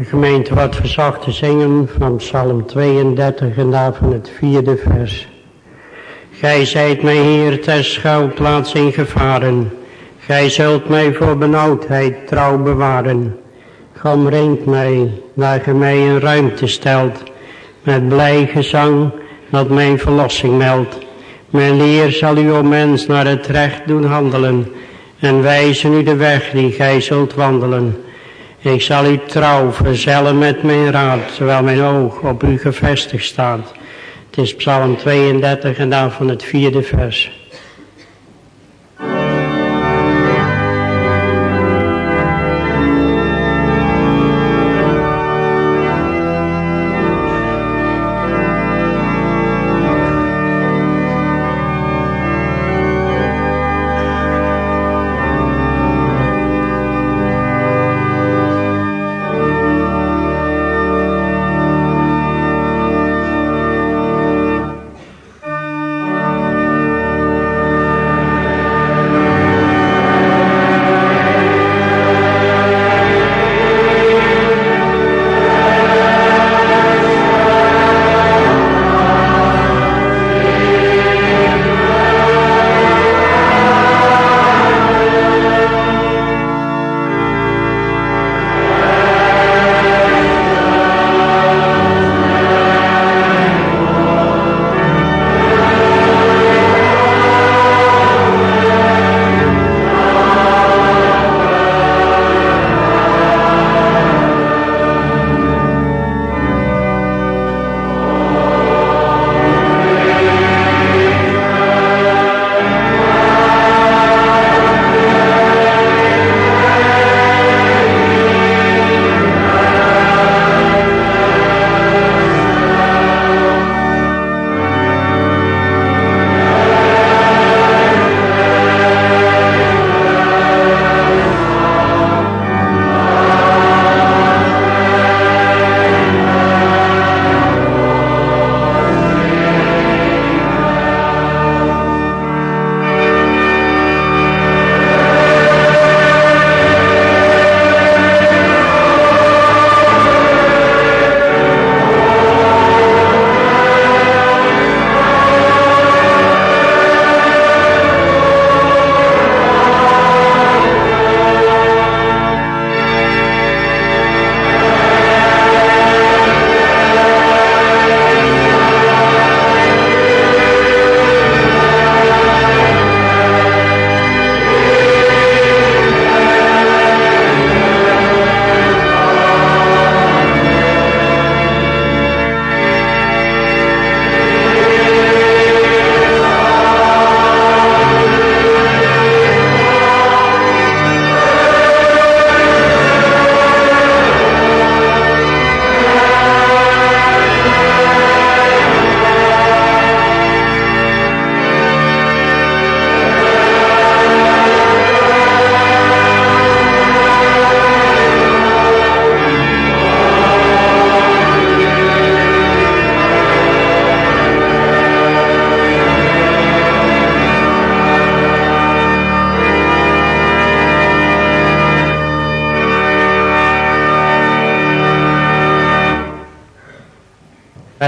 De gemeente wordt verzocht te zingen van Psalm 32 en daarvan het vierde vers. Gij zijt mij Heer ter schuilplaats in gevaren. Gij zult mij voor benauwdheid trouw bewaren. Omringt mij, waar gij mij in ruimte stelt. Met blij gezang dat mijn verlossing meldt. Mijn leer zal u, o mens, naar het recht doen handelen. En wijzen u de weg die gij zult wandelen. Ik zal u trouw verzellen met mijn raad, terwijl mijn oog op u gevestigd staat. Het is Psalm 32 en dan van het vierde vers.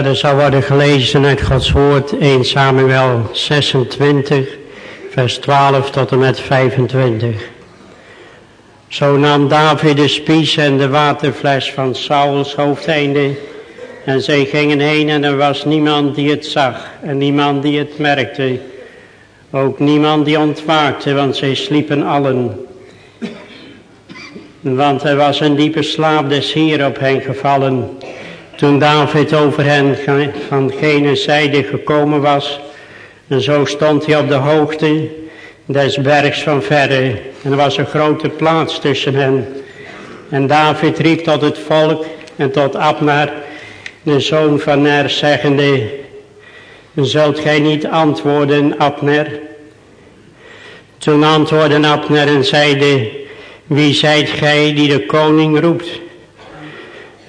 Verder zal worden gelezen uit Gods woord 1 Samuel 26, vers 12 tot en met 25. Zo nam David de spies en de waterfles van Sauls hoofdeinde en zij gingen heen en er was niemand die het zag en niemand die het merkte. Ook niemand die ontwaakte, want zij sliepen allen. Want er was een diepe slaap des Heer op hen gevallen. Toen David over hen van gene zijde gekomen was, en zo stond hij op de hoogte des bergs van verre, en er was een grote plaats tussen hen. En David riep tot het volk en tot Abner, de zoon van Ner, zeggende, zult gij niet antwoorden, Abner? Toen antwoordde Abner en zeide, wie zijt gij die de koning roept?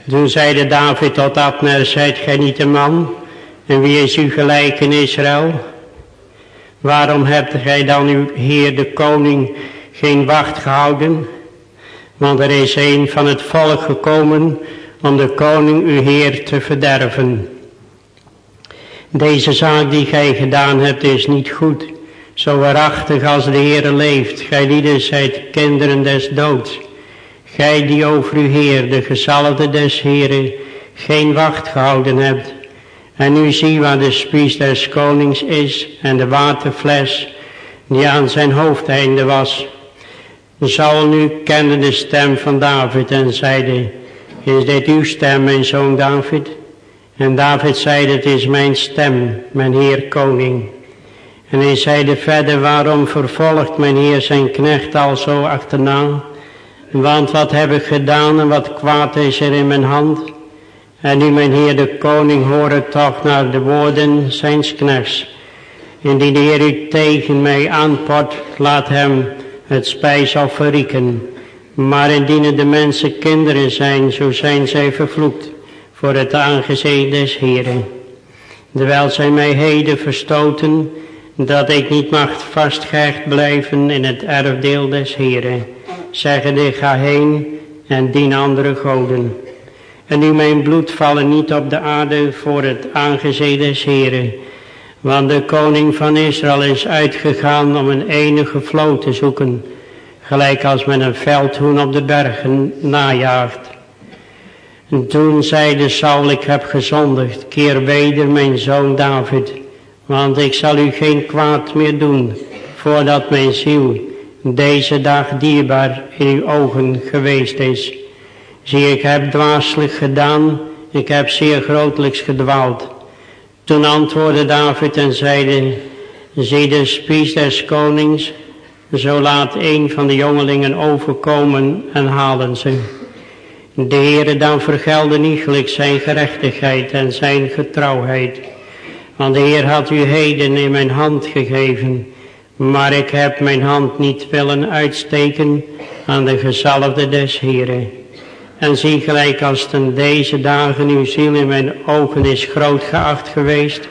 Toen zeide David tot Abner, zijt gij niet een man? En wie is u gelijk in Israël? Waarom hebt gij dan uw heer de koning geen wacht gehouden? Want er is een van het volk gekomen om de koning uw Heer te verderven. Deze zaak die gij gedaan hebt is niet goed. Zo waarachtig als de Heer leeft, gij lieden zijt kinderen des doods. Gij die over uw Heer, de gezalfde des Heeren, geen wacht gehouden hebt. En nu zie waar de spies des konings is en de waterfles die aan zijn hoofdeinde was. Saul nu kende de stem van David en zeide, is dit uw stem, mijn zoon David? En David zeide, het is mijn stem, mijn heer koning. En hij zeide verder, waarom vervolgt mijn heer zijn knecht al zo achterna? Want wat heb ik gedaan en wat kwaad is er in mijn hand? En nu mijn heer de koning hoort toch naar de woorden zijns knechts. Indien de heer u tegen mij aanpot, laat hem het spijsel verrieken. Maar indien de mensen kinderen zijn, zo zijn zij vervloekt voor het aangezicht des Heeren. Terwijl zij mij heden verstoten, dat ik niet mag vastgehecht blijven in het erfdeel des Heeren. Zeggende, ga heen en dien andere goden. En nu mijn bloed vallen niet op de aarde voor het aangezicht des. Want de koning van Israël is uitgegaan om een enige vloot te zoeken. Gelijk als men een veldhoen op de bergen najaagt. En toen zeide Saul, ik heb gezondigd, keer weder mijn zoon David. Want ik zal u geen kwaad meer doen, voordat mijn ziel deze dag dierbaar in uw ogen geweest is. Zie, ik heb dwaaselijk gedaan, ik heb zeer grotelijks gedwaald. Toen antwoordde David en zeide, zie de spies des konings, zo laat een van de jongelingen overkomen en halen ze. De Heere dan vergelde niet zijn gerechtigheid en zijn getrouwheid. Want de Heer had u heden in mijn hand gegeven, maar ik heb mijn hand niet willen uitsteken aan de gezalfde des Heeren. En zie gelijk als ten deze dagen uw ziel in mijn ogen is groot geacht geweest,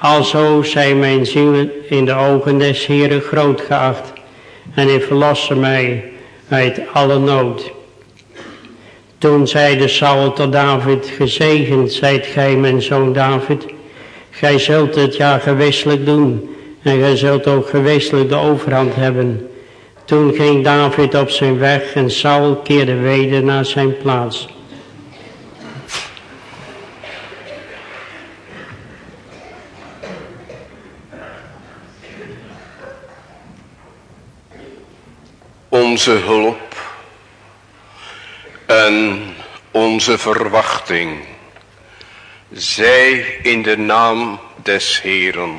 alzo zij mijn ziel in de ogen des Heeren groot geacht, en hij verlosse mij uit alle nood. Toen zeide Saul tot David, gezegend zijt gij mijn zoon David, gij zult het ja gewisselijk doen, en gij zult ook gewisselijk de overhand hebben. Toen ging David op zijn weg en Saul keerde weder naar zijn plaats. Onze hulp en onze verwachting zij in de naam des Heeren,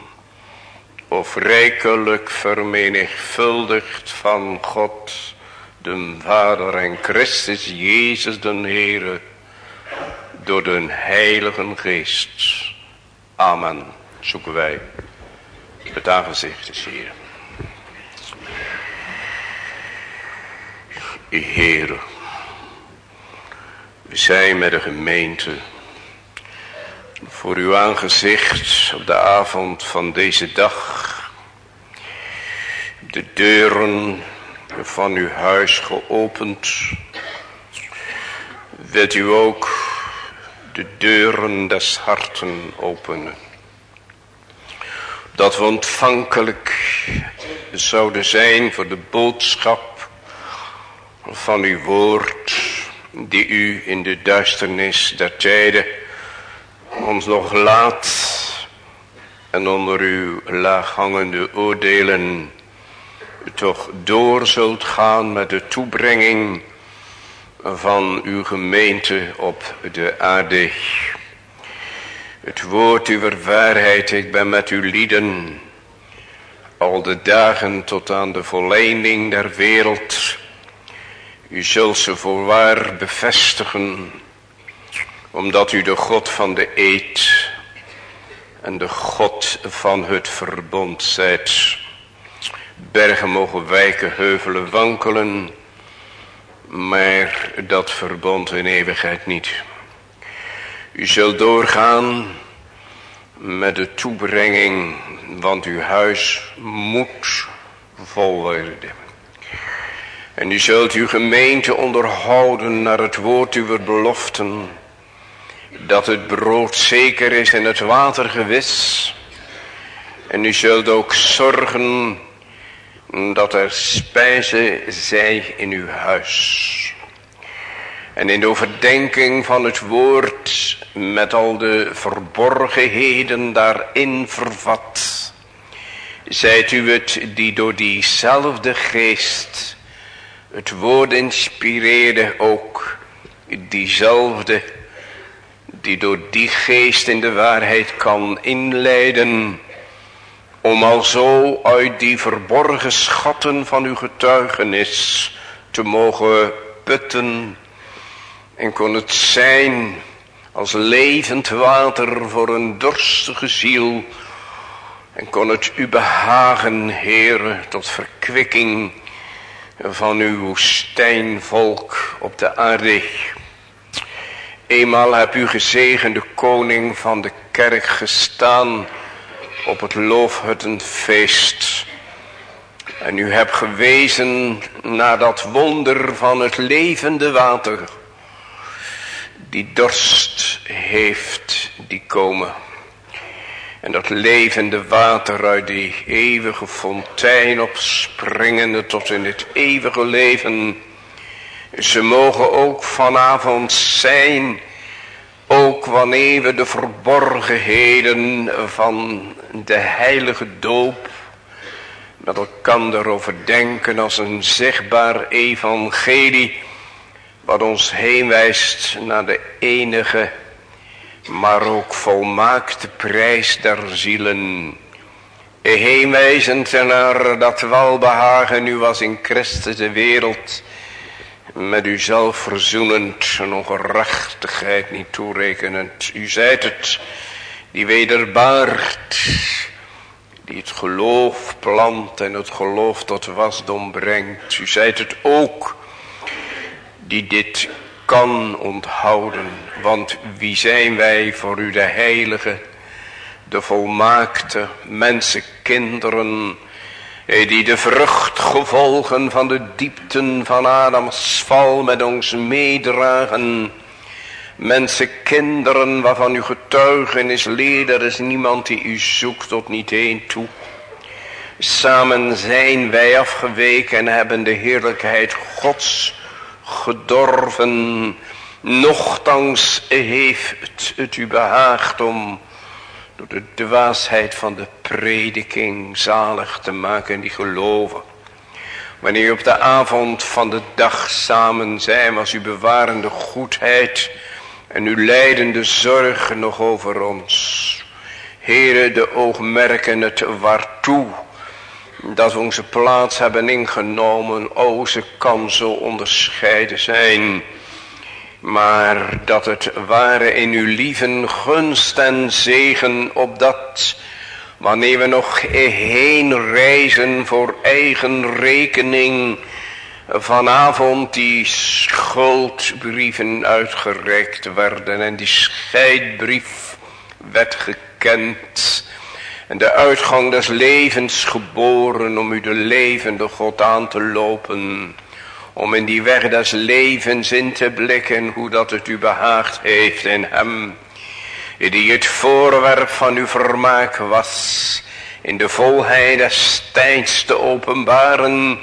of rijkelijk vermenigvuldigd van God, de Vader en Christus Jezus de Heere, door de Heilige Geest. Amen. Zoeken wij het aangezicht des Heer. Heere, we zijn met de gemeente voor uw aangezicht op de avond van deze dag. De deuren van uw huis geopend. Wilt u ook de deuren des harten openen. Dat we ontvankelijk zouden zijn voor de boodschap van uw woord. Die u in de duisternis der tijden ons nog laat en onder uw laaghangende oordelen toch door zult gaan met de toebrenging van uw gemeente op de aarde. Het woord uw waarheid, ik ben met uw lieden al de dagen tot aan de volleinding der wereld. U zult ze voorwaar bevestigen, omdat u de God van de eed en de God van het verbond zijt. Bergen mogen wijken, heuvelen wankelen, maar dat verbond in eeuwigheid niet. U zult doorgaan met de toebrenging, want uw huis moet vol worden. En u zult uw gemeente onderhouden naar het woord uw beloften, dat het brood zeker is en het water gewis. En u zult ook zorgen dat er spijze zij in uw huis. En in de overdenking van het woord met al de verborgenheden daarin vervat. Zijt u het die door diezelfde geest het woord inspireerde ook diezelfde die door die geest in de waarheid kan inleiden om al zo uit die verborgen schatten van uw getuigenis te mogen putten en kon het zijn als levend water voor een dorstige ziel en kon het u behagen, Heere, tot verkwikking van uw woestijnvolk op de aarde. Eenmaal heb u gezegende koning van de kerk gestaan op het loofhuttenfeest. En u hebt gewezen naar dat wonder van het levende water. Die dorst heeft die komen. En dat levende water uit die eeuwige fontein opspringende tot in het eeuwige leven. Ze mogen ook vanavond zijn, ook wanneer we de verborgenheden van de heilige doop met elkaar overdenken als een zichtbaar evangelie, wat ons heen wijst naar de enige maar ook volmaakte prijs der zielen. Heenwijzend naar dat welbehagen u was in Christus de wereld, met uzelf verzoenend en ongerechtigheid niet toerekenend. U zijt het, die wederbaart, die het geloof plant en het geloof tot wasdom brengt. U zijt het ook, die dit kan onthouden. Want wie zijn wij voor u de heilige, de volmaakte mensenkinderen, eh, die de vruchtgevolgen van de diepten van Adams val met ons meedragen. Mensenkinderen waarvan uw getuigenis leert, er is niemand die u zoekt tot niet één toe. Samen zijn wij afgeweken en hebben de heerlijkheid Gods gedorven. Nochtans heeft het u behaagd om door de dwaasheid van de prediking zalig te maken die geloven. Wanneer op de avond van de dag samen zijn was uw bewarende goedheid en uw leidende zorg nog over ons. Here, de oogmerken het waartoe dat we onze plaats hebben ingenomen. O, ze kan zo onderscheiden zijn. Maar dat het ware in uw lieven gunst en zegen opdat wanneer we nog heen reizen voor eigen rekening vanavond die schuldbrieven uitgereikt werden en die scheidbrief werd gekend en de uitgang des levens geboren om u de levende God aan te lopen. Om in die weg des levens in te blikken hoe dat het u behaagd heeft in hem. Die het voorwerp van uw vermaak was. In de volheid des tijds te openbaren.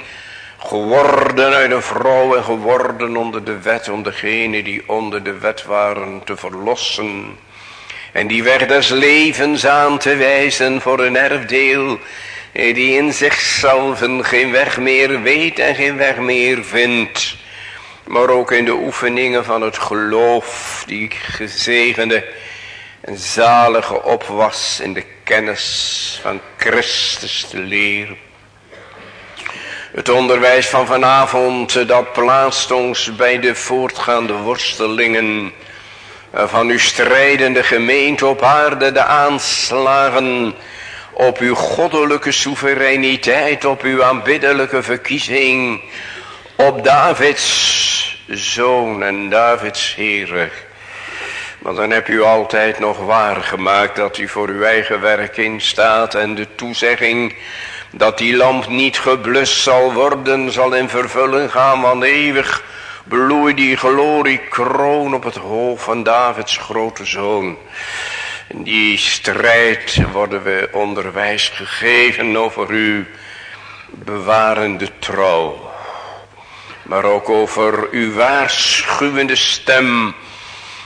Geworden uit een vrouw en geworden onder de wet. Om degene die onder de wet waren te verlossen en die weg des levens aan te wijzen voor een erfdeel. Eh, die in zichzelf geen weg meer weet en geen weg meer vindt. Maar ook in de oefeningen van het geloof. Die gezegende en zalige opwas in de kennis van Christus te leren. Het onderwijs van vanavond, dat plaatst ons bij de voortgaande worstelingen van uw strijdende gemeente op aarde, de aanslagen op uw goddelijke soevereiniteit, op uw aanbiddelijke verkiezing, op Davids zoon en Davids Heer. Want dan heb u altijd nog waargemaakt dat u voor uw eigen werk in staat en de toezegging dat die lamp niet geblust zal worden, zal in vervulling gaan, want eeuwig bloei die glorie kroon op het hoofd van Davids grote zoon. In die strijd worden we onderwijs gegeven over uw bewarende trouw. Maar ook over uw waarschuwende stem.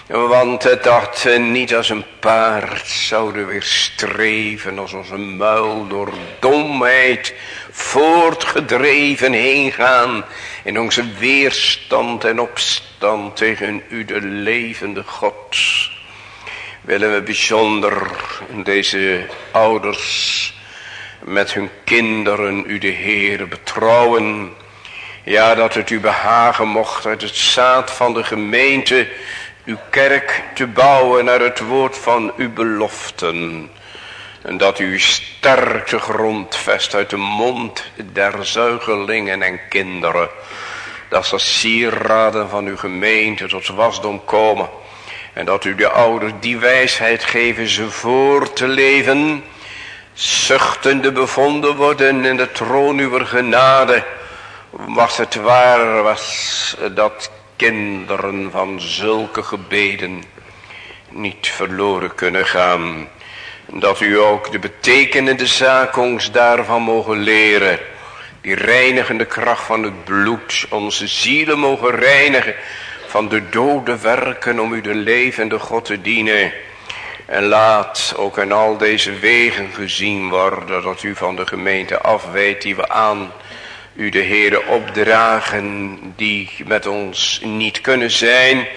Want het dacht niet als een paard zouden weer streven als onze muil door domheid voortgedreven heen gaan in onze weerstand en opstand tegen u de levende God willen we bijzonder deze ouders met hun kinderen u de Heer betrouwen. Ja, dat het u behagen mocht uit het zaad van de gemeente uw kerk te bouwen naar het woord van uw beloften. En dat u sterkte grondvest uit de mond der zuigelingen en kinderen. Dat ze sieraden van uw gemeente tot wasdom komen en dat u de ouders die wijsheid geven ze voor te leven. Zuchtende bevonden worden in de troon uw genade. Was het waar was dat kinderen van zulke gebeden niet verloren kunnen gaan. Dat u ook de betekenende zaak ons daarvan mogen leren. Die reinigende kracht van het bloed onze zielen mogen reinigen van de dode werken om u de levende God te dienen. En laat ook in al deze wegen gezien worden dat u van de gemeente afweet die we aan u de Heere opdragen die met ons niet kunnen zijn.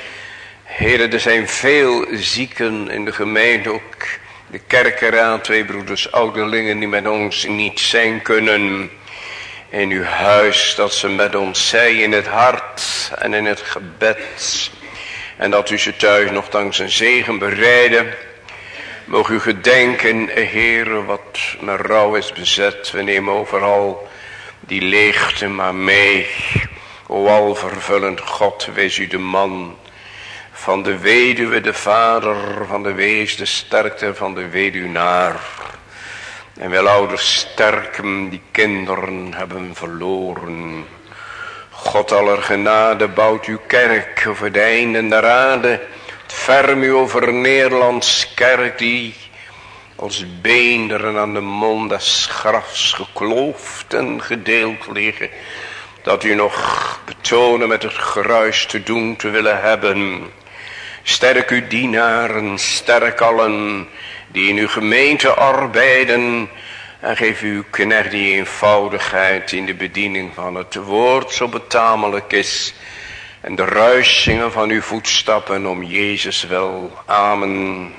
Heren, er zijn veel zieken in de gemeente, ook de kerkeraad, twee broeders ouderlingen die met ons niet zijn kunnen in uw huis, dat ze met ons zij in het hart en in het gebed. En dat u ze thuis nog dankzij zegen bereiden. Mogen u gedenken, Heer, wat met rouw is bezet. We nemen overal die leegte maar mee. O al vervullend God, wees u de man van de weduwe, de vader van de wees, de sterkte van de weduwnaar. En wel ouders sterken die kinderen hebben verloren. God aller genade bouwt uw kerk over de einden der aarde. Ferm over Nederlands kerk die als beenderen aan de mond des grafs gekloofd en gedeeld liggen. Dat u nog betonen met het geruis te doen te willen hebben. Sterk uw dienaren, sterk allen die in uw gemeente arbeiden. En geef uw knecht die eenvoudigheid in de bediening van het woord zo betamelijk is. En de ruisingen van uw voetstappen om Jezus wel. Amen.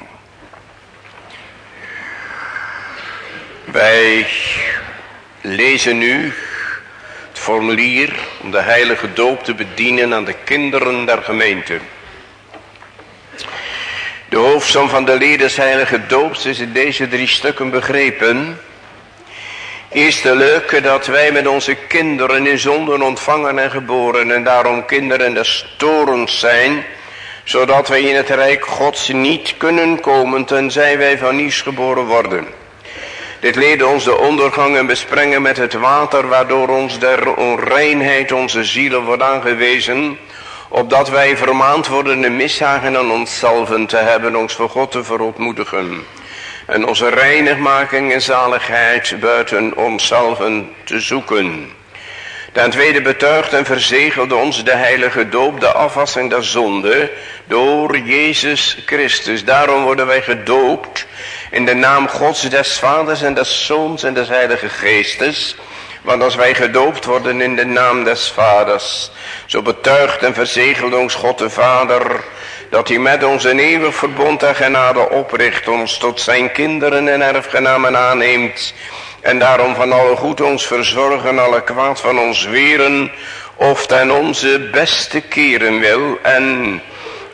Wij lezen nu het formulier om de heilige doop te bedienen aan de kinderen der gemeente. De hoofdsom van de leden heilige doops is in deze drie stukken begrepen. Eerste leuke dat wij met onze kinderen in zonden ontvangen en geboren en daarom kinderen des torens zijn, zodat wij in het rijk gods niet kunnen komen tenzij wij van nieuws geboren worden. Dit leerde ons de ondergang en besprengen met het water, waardoor ons der onreinheid onze zielen wordt aangewezen, opdat wij vermaand worden de mishagen aan onszelf te hebben, ons voor God te verontmoedigen. En onze reinigmaking en zaligheid buiten onszelf te zoeken. Ten tweede betuigt en verzegelde ons de heilige doop, de afwassing der zonde, door Jezus Christus. Daarom worden wij gedoopt in de naam Gods, des Vaders en des Zoons en des Heilige Geestes want als wij gedoopt worden in de naam des vaders, zo betuigt en verzegelt ons God de Vader, dat hij met ons een eeuwig verbond en genade opricht, ons tot zijn kinderen en erfgenamen aanneemt, En daarom van alle goed ons verzorgen, alle kwaad van ons weren, of ten onze beste keren wil. En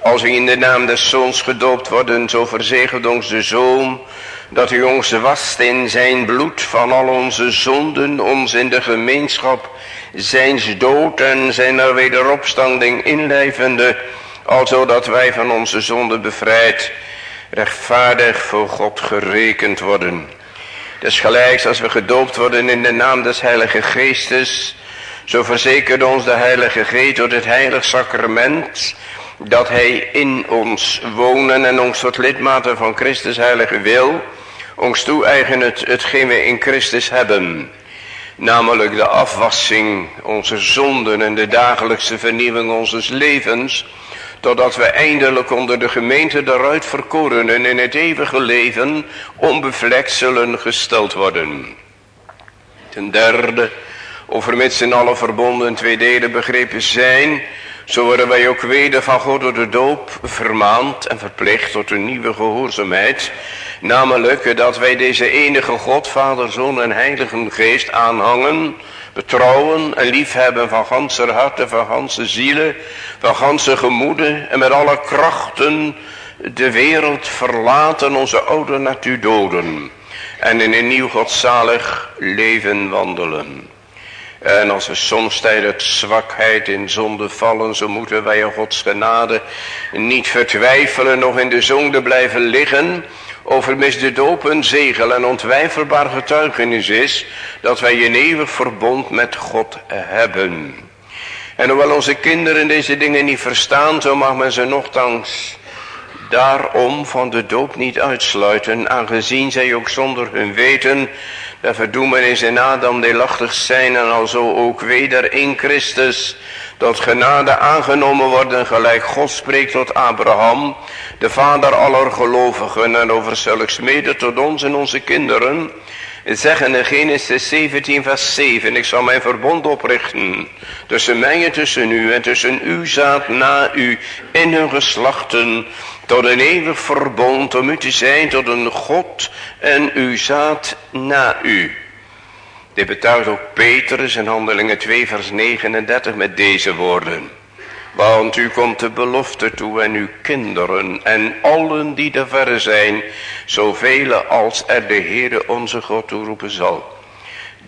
als we in de naam des Zoons gedoopt worden, zo verzegelt ons de Zoon, dat u ons wast in zijn bloed van al onze zonden, ons in de gemeenschap zijns dood en zijn er wederopstanding inlijvende, alzo dat wij van onze zonden bevrijd, rechtvaardig voor God gerekend worden. Dus gelijks als we gedoopt worden in de naam des Heilige Geestes, zo verzekert ons de Heilige Geest door het heilig sacrament, dat hij in ons wonen en ons tot lidmaten van Christus heilige wil, ons toe-eigenen het, hetgeen we in Christus hebben. Namelijk de afwassing onze zonden en de dagelijkse vernieuwing onze levens. Totdat we eindelijk onder de gemeente daaruit verkoren en in het eeuwige leven onbevlekt zullen gesteld worden. Ten derde, overmits in alle verbonden twee delen begrepen zijn, zo worden wij ook weder van God door de doop vermaand en verplicht tot een nieuwe gehoorzaamheid. Namelijk dat wij deze enige God, Vader, Zoon en Heilige Geest aanhangen, betrouwen en liefhebben van ganse harten, van ganse zielen, van ganse gemoeden en met alle krachten de wereld verlaten, onze oude natuur doden en in een nieuw godzalig leven wandelen. En als we soms tijdens zwakheid in zonde vallen, zo moeten wij in Gods genade niet vertwijfelen nog in de zonde blijven liggen. Over de doop een zegel en ontwijfelbaar getuigenis is dat wij een eeuwig verbond met God hebben. En hoewel onze kinderen deze dingen niet verstaan, zo mag men ze nogthans daarom van de doop niet uitsluiten, aangezien zij ook zonder hun weten de verdoemenis in Adam deelachtig zijn en alzo ook weder in Christus tot genade aangenomen worden gelijk God spreekt tot Abraham, de vader aller gelovigen en over zulks mede tot ons en onze kinderen, zeggen in Genesis 17 vers 7, ik zal mijn verbond oprichten tussen mij en tussen u en tussen uw zaad na u in hun geslachten, tot een eeuwig verbond om u te zijn tot een God en uw zaad na u. Dit betuigt ook Petrus in handelingen 2 vers 39 met deze woorden. Want u komt de belofte toe en uw kinderen en allen die er verre zijn, zoveel als er de Heere onze God toeroepen zal.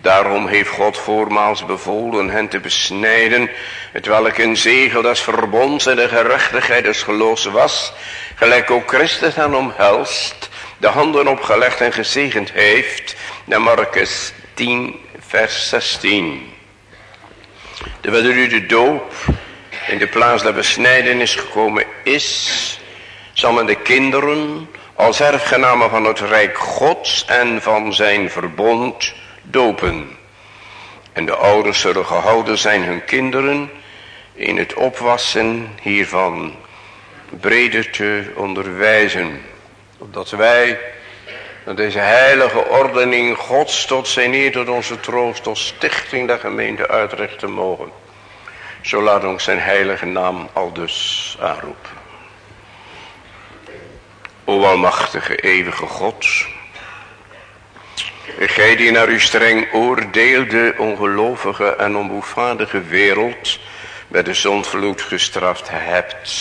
Daarom heeft God voormaals bevolen hen te besnijden, het welk een zegel des verbonds en de gerechtigheid des geloofs was, gelijk ook Christus hen omhelst, de handen opgelegd en gezegend heeft, naar Marcus 10 vers 16. Terwijl u de doop in de plaats der besnijdenis gekomen is, zal men de kinderen als erfgenamen van het rijk gods en van zijn verbond dopen. En de ouders zullen gehouden zijn hun kinderen in het opwassen hiervan breder te onderwijzen. Opdat wij dat deze heilige ordening gods tot zijn eer tot onze troost tot stichting der gemeente uitrichten mogen. Zo laat ons zijn heilige naam al dus aanroepen. O almachtige eeuwige God. Gij die naar uw streng oordeel de ongelovige en onboedvaardige wereld met de zondvloed gestraft hebt.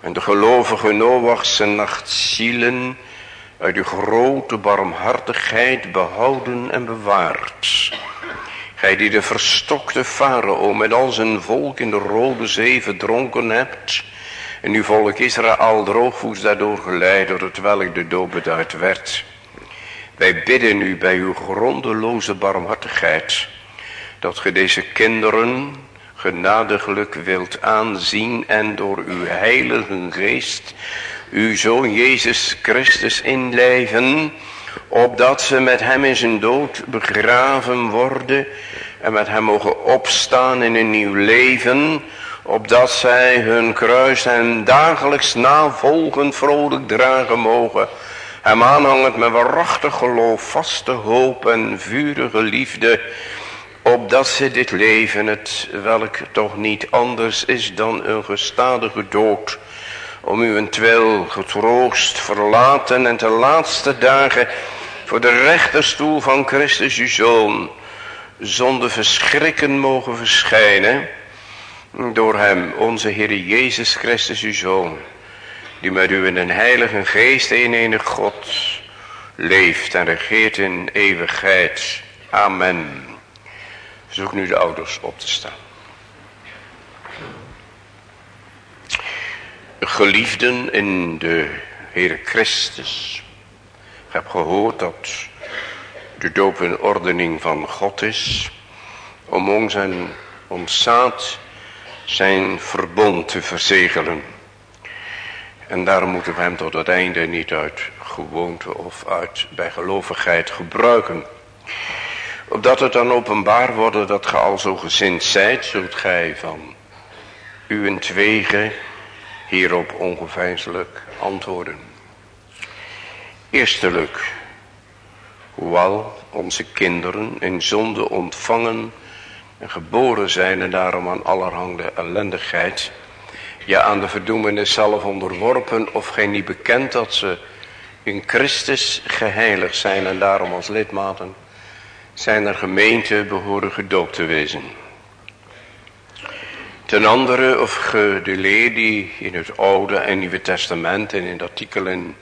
En de gelovige Noachse nachtzielen uit uw grote barmhartigheid behouden en bewaard. Gij die de verstokte farao met al zijn volk in de rode zee verdronken hebt, en uw volk Israël droogvoets daardoor geleid, door het welk de dood beduid werd. Wij bidden u bij uw grondeloze barmhartigheid, dat ge deze kinderen genadiglijk wilt aanzien en door uw heilige geest uw Zoon Jezus Christus inleven, opdat ze met hem in zijn dood begraven worden en met hem mogen opstaan in een nieuw leven, opdat zij hun kruis en dagelijks navolgend vrolijk dragen mogen, hem aanhangend met waarachtig geloof, vaste hoop en vurige liefde, opdat ze dit leven, het welk toch niet anders is dan een gestadige dood, om uw twil getroost verlaten en de laatste dagen voor de rechterstoel van Christus uw Zoon, zonder verschrikken mogen verschijnen, door hem, onze Heer Jezus Christus uw Zoon, die met u in een heilige geest een enig God leeft en regeert in eeuwigheid. Amen. Zoek nu de ouders op te staan. Geliefden in de Heer Christus. Ik heb gehoord dat de doop een ordening van God is. Om ons en ons zaad zijn verbond te verzegelen. En daarom moeten we hem tot het einde niet uit gewoonte of uit bijgelovigheid gebruiken. Opdat het dan openbaar wordt dat ge al zo gezind zijt, zult gij van uw twegen hierop ongeveinselijk antwoorden. Eerstelijk, hoewel onze kinderen in zonde ontvangen en geboren zijn en daarom aan allerhande ellendigheid, ja aan de verdoemenis zelf onderworpen of gij niet bekend dat ze in Christus geheiligd zijn en daarom als lidmaten zijn er gemeente behoren gedoopt te wezen. Ten andere of ge de leer die in het Oude en Nieuwe Testament en in de artikelen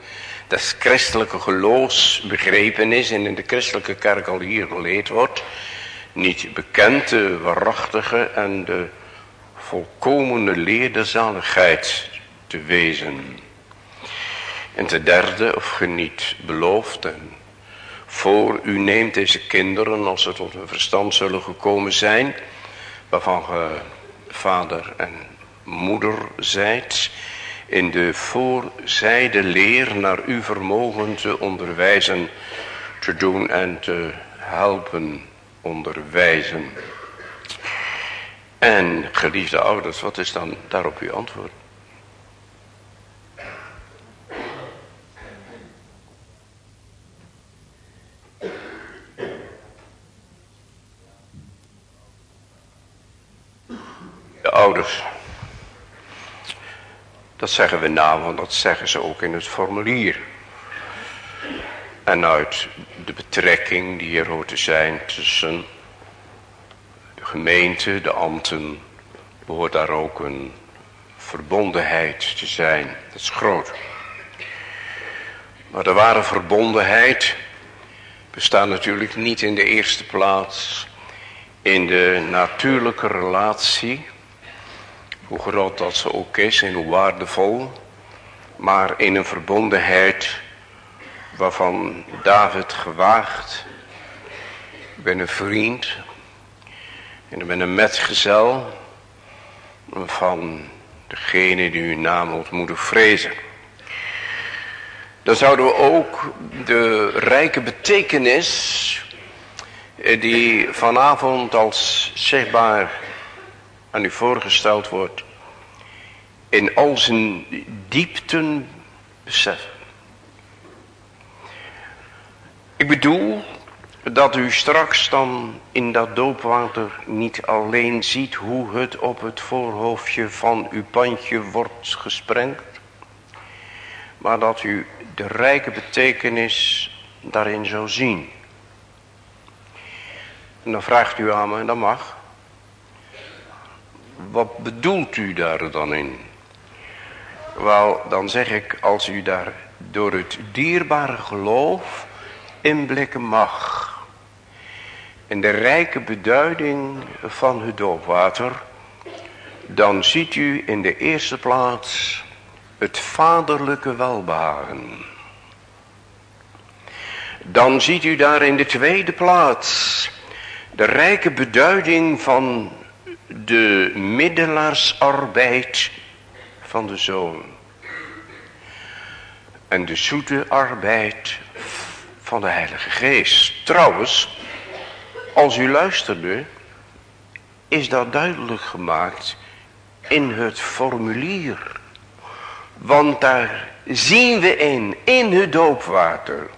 des christelijke geloofs begrepen is en in de christelijke kerk al hier geleerd wordt, niet bekend de waarachtige en de volkomene leer der zaligheid te wezen. En ten derde, of ge niet belooft en voor u neemt deze kinderen, als ze tot een verstand zullen gekomen zijn, waarvan ge vader en moeder zijt, in de voorzijde leer naar uw vermogen te onderwijzen, te doen en te helpen onderwijzen. En geliefde ouders, wat is dan daarop uw antwoord? De ouders. Dat zeggen we na, want dat zeggen ze ook in het formulier. En uit de betrekking die er hoort te zijn tussen gemeente, de ambten, behoort daar ook een verbondenheid te zijn. Dat is groot. Maar de ware verbondenheid bestaat natuurlijk niet in de eerste plaats in de natuurlijke relatie hoe groot dat ze ook is en hoe waardevol. Maar in een verbondenheid waarvan David gewaagd. Ik ben een vriend. En ik ben een metgezel van degene die uw naam moet moeten vrezen. Dan zouden we ook de rijke betekenis eh, die vanavond als zichtbaar aan u voorgesteld wordt, in al zijn diepten beseffen. Ik bedoel dat u straks dan in dat doopwater niet alleen ziet hoe het op het voorhoofdje van uw pandje wordt gesprengd, maar dat u de rijke betekenis daarin zou zien. En dan vraagt u aan me, en dat mag. Wat bedoelt u daar dan in? Wel, dan zeg ik, als u daar door het dierbare geloof inblikken mag. In de rijke beduiding van het doopwater. Dan ziet u in de eerste plaats het vaderlijke welbehagen. Dan ziet u daar in de tweede plaats de rijke beduiding van de middelaarsarbeid van de zoon. En de zoete arbeid van de heilige geest. Trouwens, als u luisterde, is dat duidelijk gemaakt in het formulier. Want daar zien we in, in het doopwater,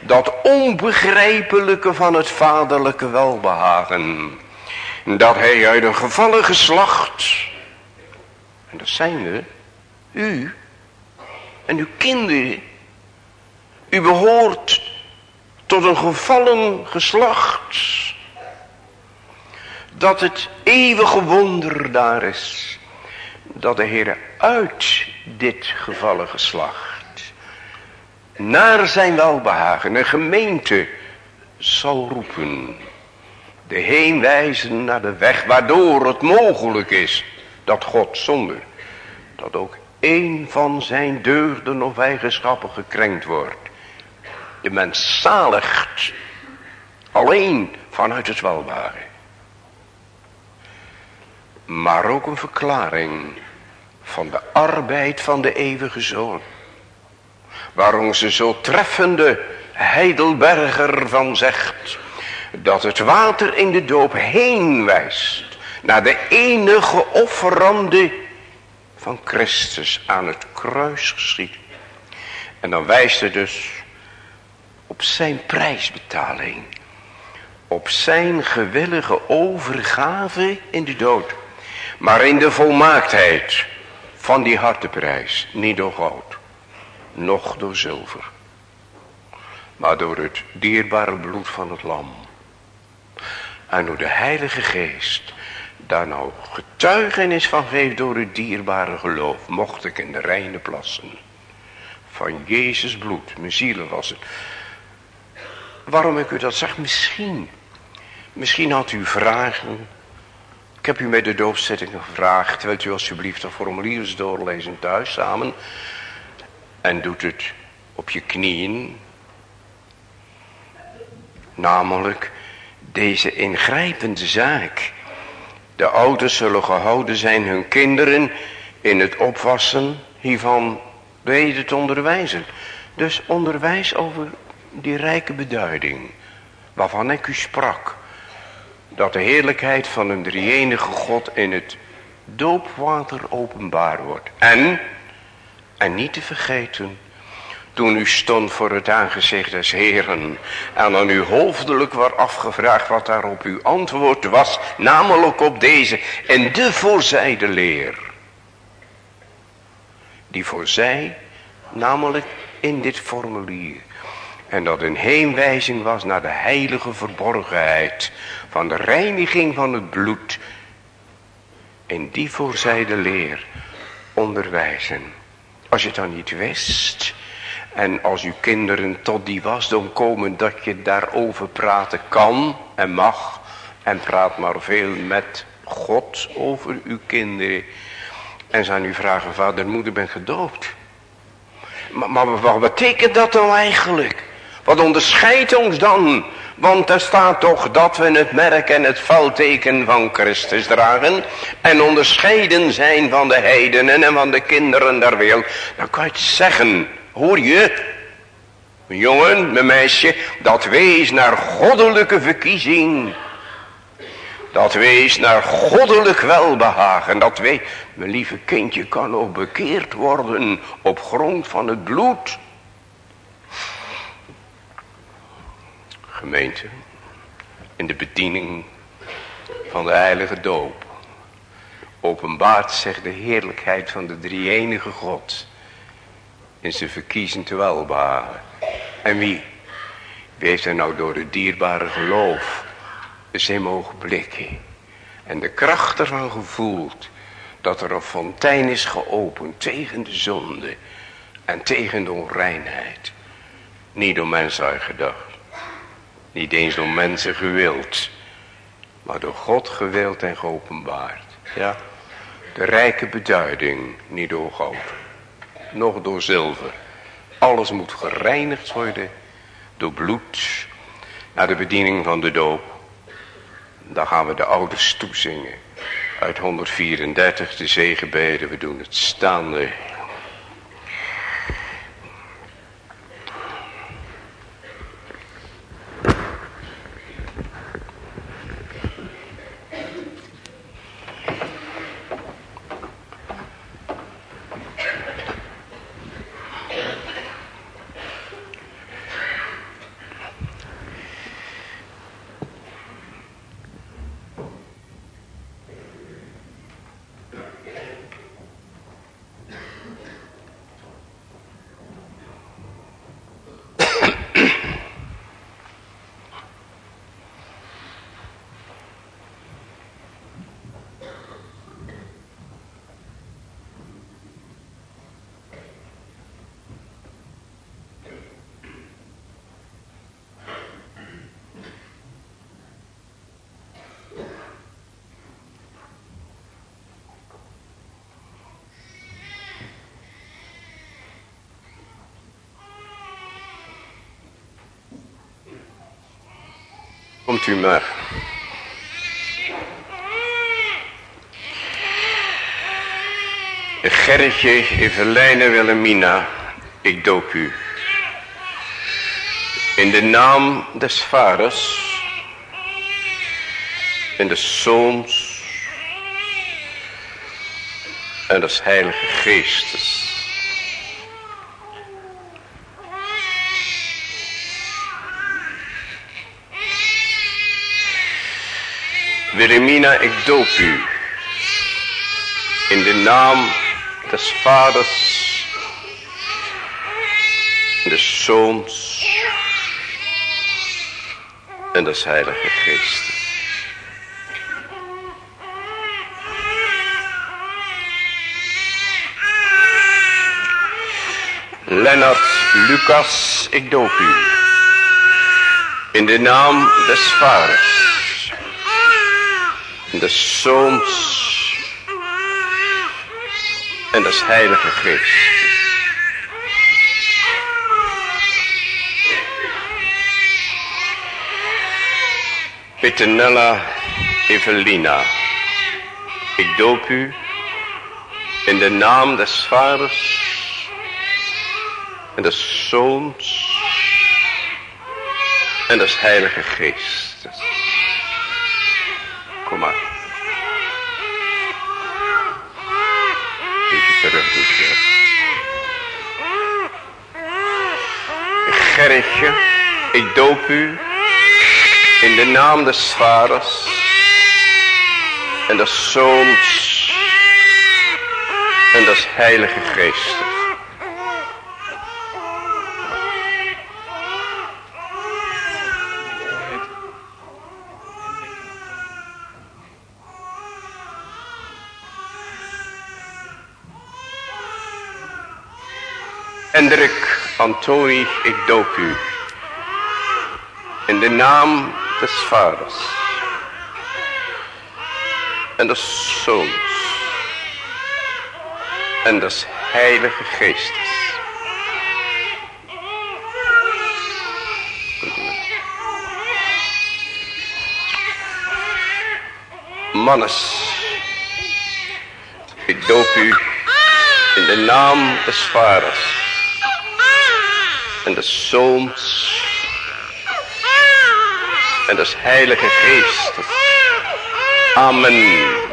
dat onbegrijpelijke van het vaderlijke welbehagen dat hij uit een gevallen geslacht, en dat zijn we, u en uw kinderen, u behoort tot een gevallen geslacht. Dat het eeuwige wonder daar is. Dat de Heer uit dit gevallen geslacht. Naar zijn welbehagen een gemeente zal roepen. De heenwijzen naar de weg waardoor het mogelijk is. Dat God zonder. Dat ook een van zijn deugden of eigenschappen gekrenkt wordt. De mens zaligt alleen vanuit het welbare. Maar ook een verklaring van de arbeid van de eeuwige zoon. Waarom ze zo treffende Heidelberger van zegt. Dat het water in de doop heen wijst naar de enige offerande van Christus aan het kruis geschiet. En dan wijst het dus op zijn prijsbetaling. Op zijn gewillige overgave in de dood. Maar in de volmaaktheid van die harteprijs. Niet door goud. Noch door zilver. Maar door het dierbare bloed van het lam. En door de heilige geest. Daar nou getuigenis van geeft door het dierbare geloof. Mocht ik in de reine plassen. Van Jezus bloed. Mijn zielen was het. Waarom ik u dat zeg? Misschien. Misschien had u vragen. Ik heb u met de doopzetting gevraagd. Wilt u alsjeblieft de formuliers doorlezen thuis samen. En doet het op je knieën. Namelijk deze ingrijpende zaak. De ouders zullen gehouden zijn hun kinderen in het opwassen hiervan weten te onderwijzen. Dus onderwijs over die rijke beduiding waarvan ik u sprak. Dat de heerlijkheid van een drieënige God in het doopwater openbaar wordt. En, en niet te vergeten, toen u stond voor het aangezicht des Heren en aan u hoofdelijk werd afgevraagd wat daarop uw antwoord was, namelijk op deze en de voorzijde leer. Die voorzij, namelijk in dit formulier. En dat een heenwijzing was naar de heilige verborgenheid van de reiniging van het bloed. En die voorzijde leer onderwijzen. Als je dan niet wist. En als uw kinderen tot die wasdom komen dat je daarover praten kan en mag. En praat maar veel met God over uw kinderen. En ze aan u vragen, vader en moeder ben gedoopt. Maar, maar wat betekent dat dan eigenlijk? Wat onderscheidt ons dan? Want er staat toch dat we het merk en het veldteken van Christus dragen. En onderscheiden zijn van de heidenen en van de kinderen der wereld. Dan kan je het zeggen. Hoor je? Mijn jongen, mijn meisje. Dat wees naar goddelijke verkiezing. Dat wees naar goddelijk welbehagen. Dat wees, mijn lieve kindje kan ook bekeerd worden op grond van het bloed gemeente, in de bediening van de heilige doop, openbaart zich de heerlijkheid van de drie-enige God in zijn verkiezend welbehagen. En wie? Wie heeft er nou door het dierbare geloof zijn mogen blikken en de kracht ervan gevoeld dat er een fontein is geopend tegen de zonde en tegen de onreinheid. Niet door mensen gedacht. Niet eens door mensen gewild. Maar door God gewild en geopenbaard. Ja. De rijke beduiding. Niet door goud. Nog door zilver. Alles moet gereinigd worden. Door bloed. Naar de bediening van de doop. Dan gaan we de ouders toezingen. Uit 134 de zegenbeden. We doen het staande. U maar. Gerritje, Eveline, Willemina, ik doop u. In de naam des vaders en des zoons en des heilige geestes. Wilhelmina, ik doop u. In de naam des vaders, des zoons en des heilige geestes. Lennart Lucas, ik doop u. In de naam des vaders de Zoons en des Heilige Geest. Petronella Evelina, ik doop u in de naam des Vaders en des Zoons en des Heilige Geestes. Kom maar. Even terug, Ik doop u in de naam des vaders en des zoons en des heilige geestes. Hendrik Antoni, ik doop u. In de naam des vaders. En des zoons. En des heilige geestes. Mannes, ik doop u in de naam des vaders en des Zoons en des Heilige Geestes. Amen.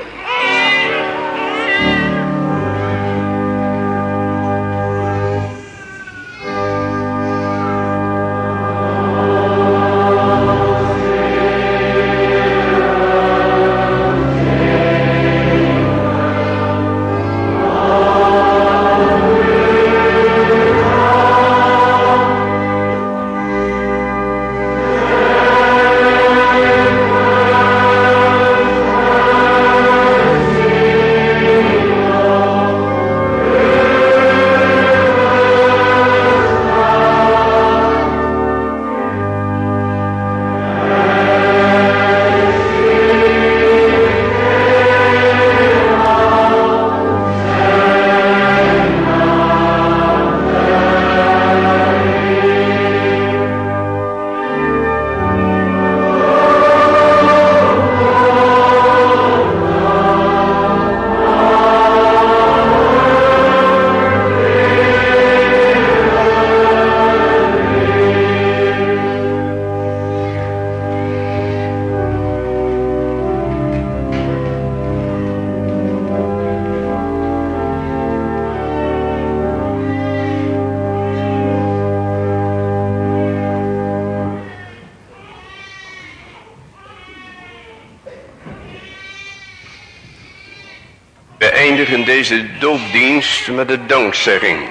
Deze doopdienst met de dankzegging.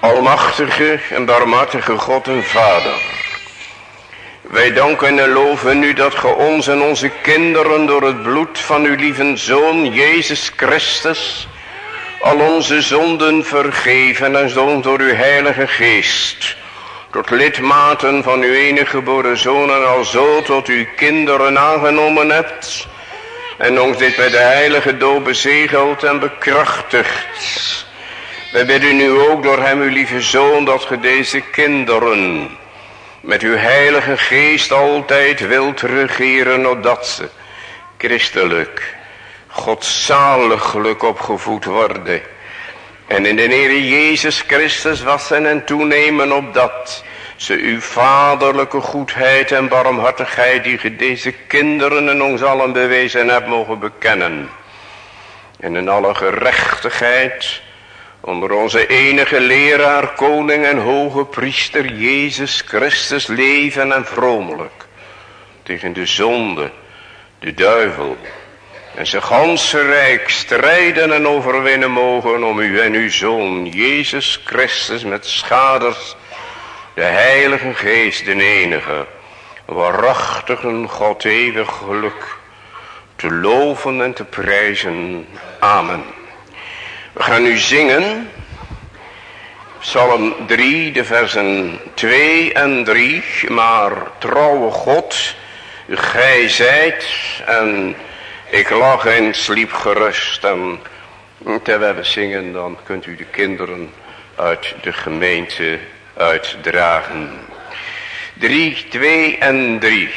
Almachtige en barmhartige God en Vader. Wij danken en loven u dat ge ons en onze kinderen door het bloed van uw lieve Zoon Jezus Christus al onze zonden vergeven en zond door uw heilige geest tot lidmaten van uw enige geboren Zoon en al zo tot uw kinderen aangenomen hebt en ons dit bij de heilige dood bezegeld en bekrachtigd. Wij bidden nu ook door hem, uw lieve zoon, dat ge deze kinderen met uw heilige geest altijd wilt regeren, opdat ze christelijk, godzaliglijk opgevoed worden. En in de Heer Jezus Christus wassen en toenemen opdat ze uw vaderlijke goedheid en barmhartigheid die ge deze kinderen en ons allen bewezen hebt mogen bekennen. En in alle gerechtigheid onder onze enige leraar, koning en hoge priester Jezus Christus leven en vromelijk. Tegen de zonde, de duivel en zijn ganse rijk strijden en overwinnen mogen om u en uw zoon Jezus Christus met schaders, de heilige geest, de enige, waarachtige God eeuwig geluk, te loven en te prijzen. Amen. We gaan nu zingen. Psalm 3, de versen 2 en 3. Maar trouwe God, gij zijt en ik lag en sliep gerust. En terwijl we zingen, dan kunt u de kinderen uit de gemeente uitdragen. 3, 2 en 3.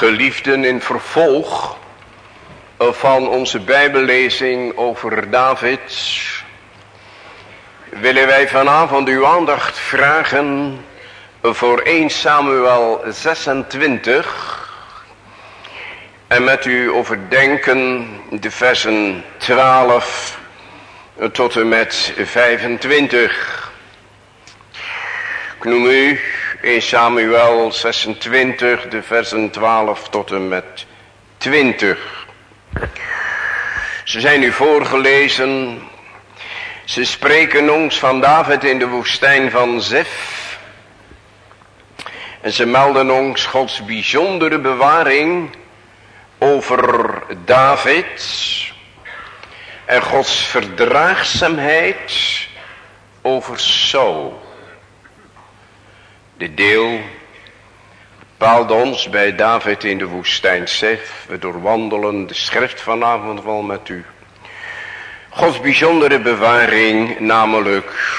Geliefden in vervolg van onze bijbellezing over David willen wij vanavond uw aandacht vragen voor 1 Samuel 26 en met u overdenken de versen 12 tot en met 25. Ik noem u in Samuel 26 de versen 12 tot en met 20. Ze zijn u voorgelezen. Ze spreken ons van David in de woestijn van Zef. En ze melden ons Gods bijzondere bewaring over David. En Gods verdraagzaamheid over Saul. De deel bepaalt ons bij David in de woestijn Sef. We doorwandelen de schrift vanavond wel met u. Gods bijzondere bewaring, namelijk,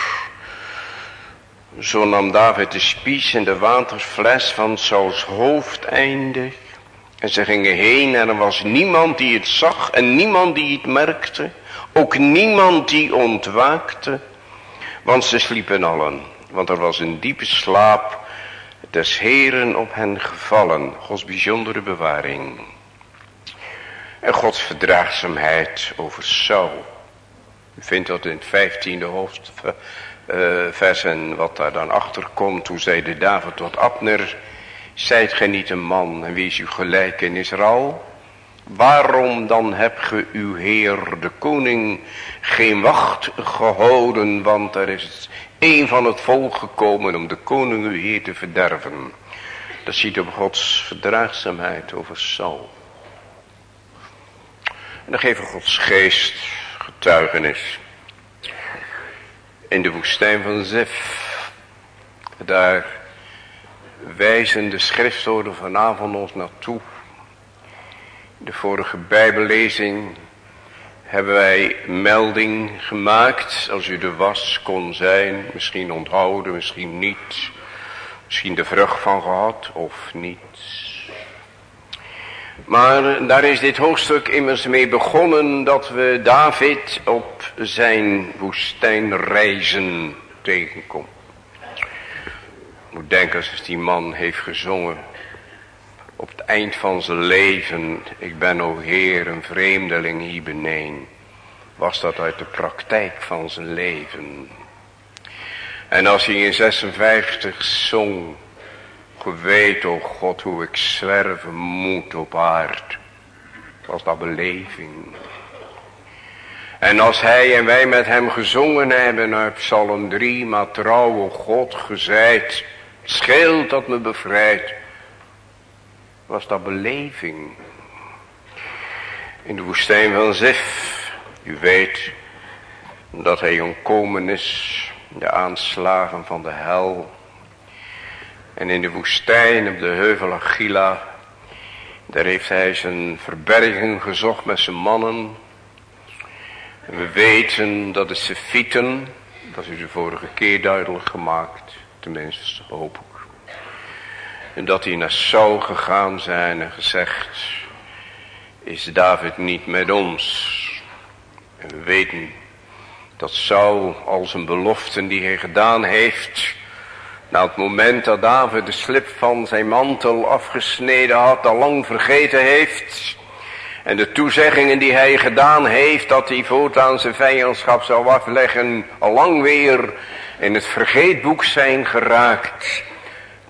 zo nam David de spies en de waterfles van Sauls hoofdeinde. En ze gingen heen en er was niemand die het zag en niemand die het merkte. Ook niemand die ontwaakte, want ze sliepen allen. Want er was een diepe slaap des Heren op hen gevallen. Gods bijzondere bewaring. En Gods verdraagzaamheid over Saul. U vindt dat in het vijftiende hoofdvers uh, en wat daar dan achter komt. Toen zeide David tot Abner. Zijt gij niet een man en wie is u gelijk in Israël? Waarom dan hebt ge uw heer de koning geen wacht gehouden, want er is een van het volk gekomen om de koning uw heer te verderven. Dat ziet op Gods verdraagzaamheid over Saul. En dan geeft Gods geest getuigenis. In de woestijn van Zef. Daar wijzen de schriftwoorden vanavond ons naartoe. De vorige bijbellezing hebben wij melding gemaakt. Als u er was kon zijn. Misschien onthouden, misschien niet. Misschien de vrucht van gehad of niet. Maar daar is dit hoofdstuk immers mee begonnen dat we David op zijn woestijnreizen tegenkomen. Ik moet denken als die man heeft gezongen op het eind van zijn leven, ik ben o Heer een vreemdeling hier beneden, was dat uit de praktijk van zijn leven. En als hij in 56 zong, geweet, o God, hoe ik zwerven moet op aard, was dat beleving. En als hij en wij met hem gezongen hebben uit Psalm 3, maar trouw, God, gezeid, scheelt dat me bevrijdt, was dat beleving. In de woestijn van Zef, u weet dat hij ontkomen is, de aanslagen van de hel. En in de woestijn op de heuvel Achila, daar heeft hij zijn verberging gezocht met zijn mannen. En we weten dat de Sefieten, dat is de vorige keer duidelijk gemaakt, tenminste hoop. En dat hij naar Saul gegaan zijn en gezegd, is David niet met ons? En we weten dat Saul al zijn beloften die hij gedaan heeft, na het moment dat David de slip van zijn mantel afgesneden had, al lang vergeten heeft. En de toezeggingen die hij gedaan heeft, dat hij voortaan zijn vijandschap zou afleggen, al lang weer in het vergeetboek zijn geraakt.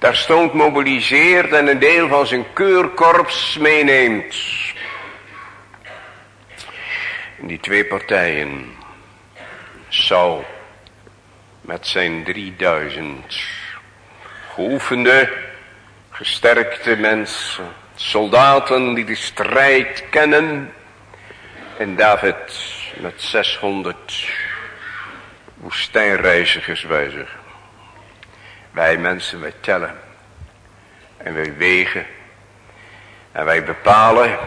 Daar stond mobiliseert en een deel van zijn keurkorps meeneemt. En die twee partijen. Saul met zijn 3000 geoefende, gesterkte mensen. Soldaten die de strijd kennen. En David met 600 woestijnreizigers bij zich. Wij mensen, wij tellen. En wij wegen. En wij bepalen.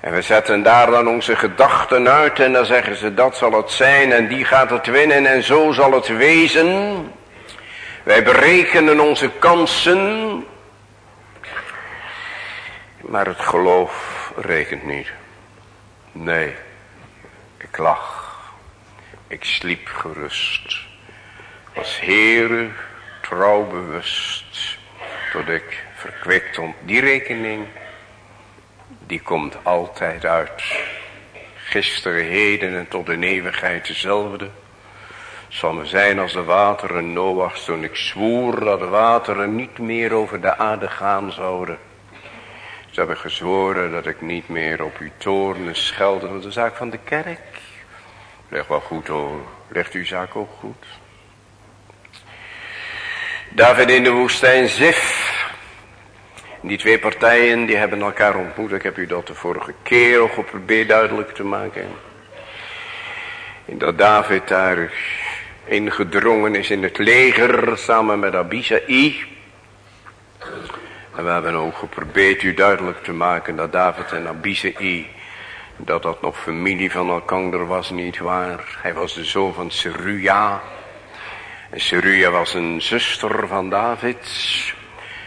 En we zetten daar dan onze gedachten uit en dan zeggen ze dat zal het zijn en die gaat het winnen en zo zal het wezen. Wij berekenen onze kansen. Maar het geloof rekent niet. Nee, ik lag. Ik sliep gerust. Was Heere trouwbewust. Tot ik verkwikt om die rekening. Die komt altijd uit. Gisteren, heden en tot in eeuwigheid dezelfde zal me zijn als de wateren Noachs toen ik zwoer dat de wateren niet meer over de aarde gaan zouden. Ze hebben gezworen dat ik niet meer op uw toren schelde. Dat is de zaak van de kerk. Leg wel goed hoor. Legt uw zaak ook goed. David in de woestijn Zif. Die twee partijen die hebben elkaar ontmoet. Ik heb u dat de vorige keer al geprobeerd duidelijk te maken. En dat David daar ingedrongen is in het leger samen met Abisai. En we hebben ook geprobeerd u duidelijk te maken dat David en Abisai, dat dat nog familie van elkander was, niet waar. Hij was de zoon van Seruja. Seruja was een zuster van David.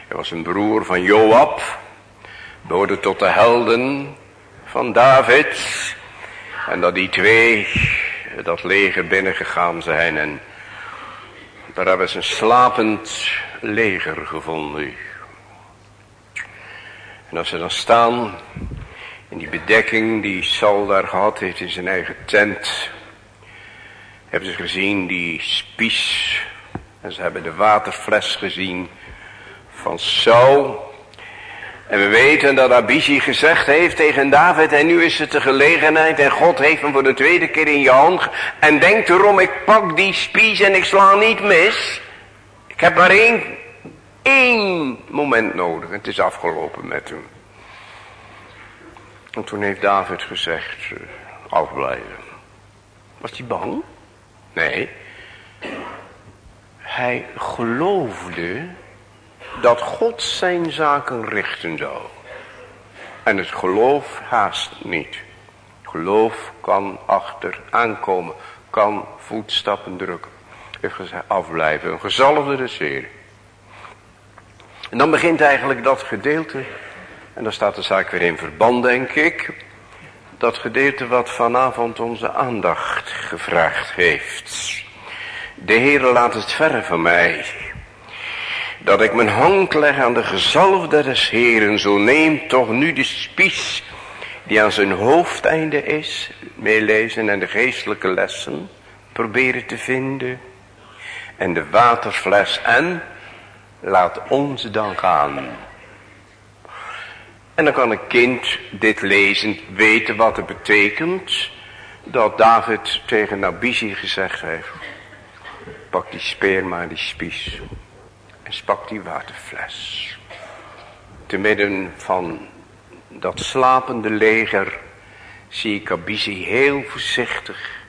Hij was een broer van Joab. Behoorde tot de helden van David. En dat die twee dat leger binnengegaan zijn en daar hebben ze een slapend leger gevonden. En als ze dan staan in die bedekking die Saul daar gehad heeft in zijn eigen tent, hebben ze gezien die spies en ze hebben de waterfles gezien van Saul en we weten dat Abisi gezegd heeft tegen David, en nu is het de gelegenheid, en God heeft hem voor de tweede keer in je hand. En denk erom, ik pak die spies en ik sla niet mis. Ik heb maar één, één moment nodig, het is afgelopen met hem. En toen heeft David gezegd, uh, afblijven. Was hij bang? Nee. Hij geloofde dat God zijn zaken richten zou. En het geloof haast niet. Geloof kan achter aankomen, kan voetstappen drukken. Heeft gezegd afblijven, een gezalfde de serie. En dan begint eigenlijk dat gedeelte, en dan staat de zaak weer in verband denk ik, dat gedeelte wat vanavond onze aandacht gevraagd heeft. De Heer laat het verre van mij dat ik mijn hand leg aan de gezalfde des Heren, zo neemt toch nu de spies die aan zijn hoofdeinde is, meelezen en de geestelijke lessen proberen te vinden, en de waterfles en laat ons dan gaan. En dan kan een kind dit lezen weten wat het betekent dat David tegen Nabisi gezegd heeft. Pak die speer maar die spies en spak die waterfles. Te midden van dat slapende leger zie ik Abisi heel voorzichtig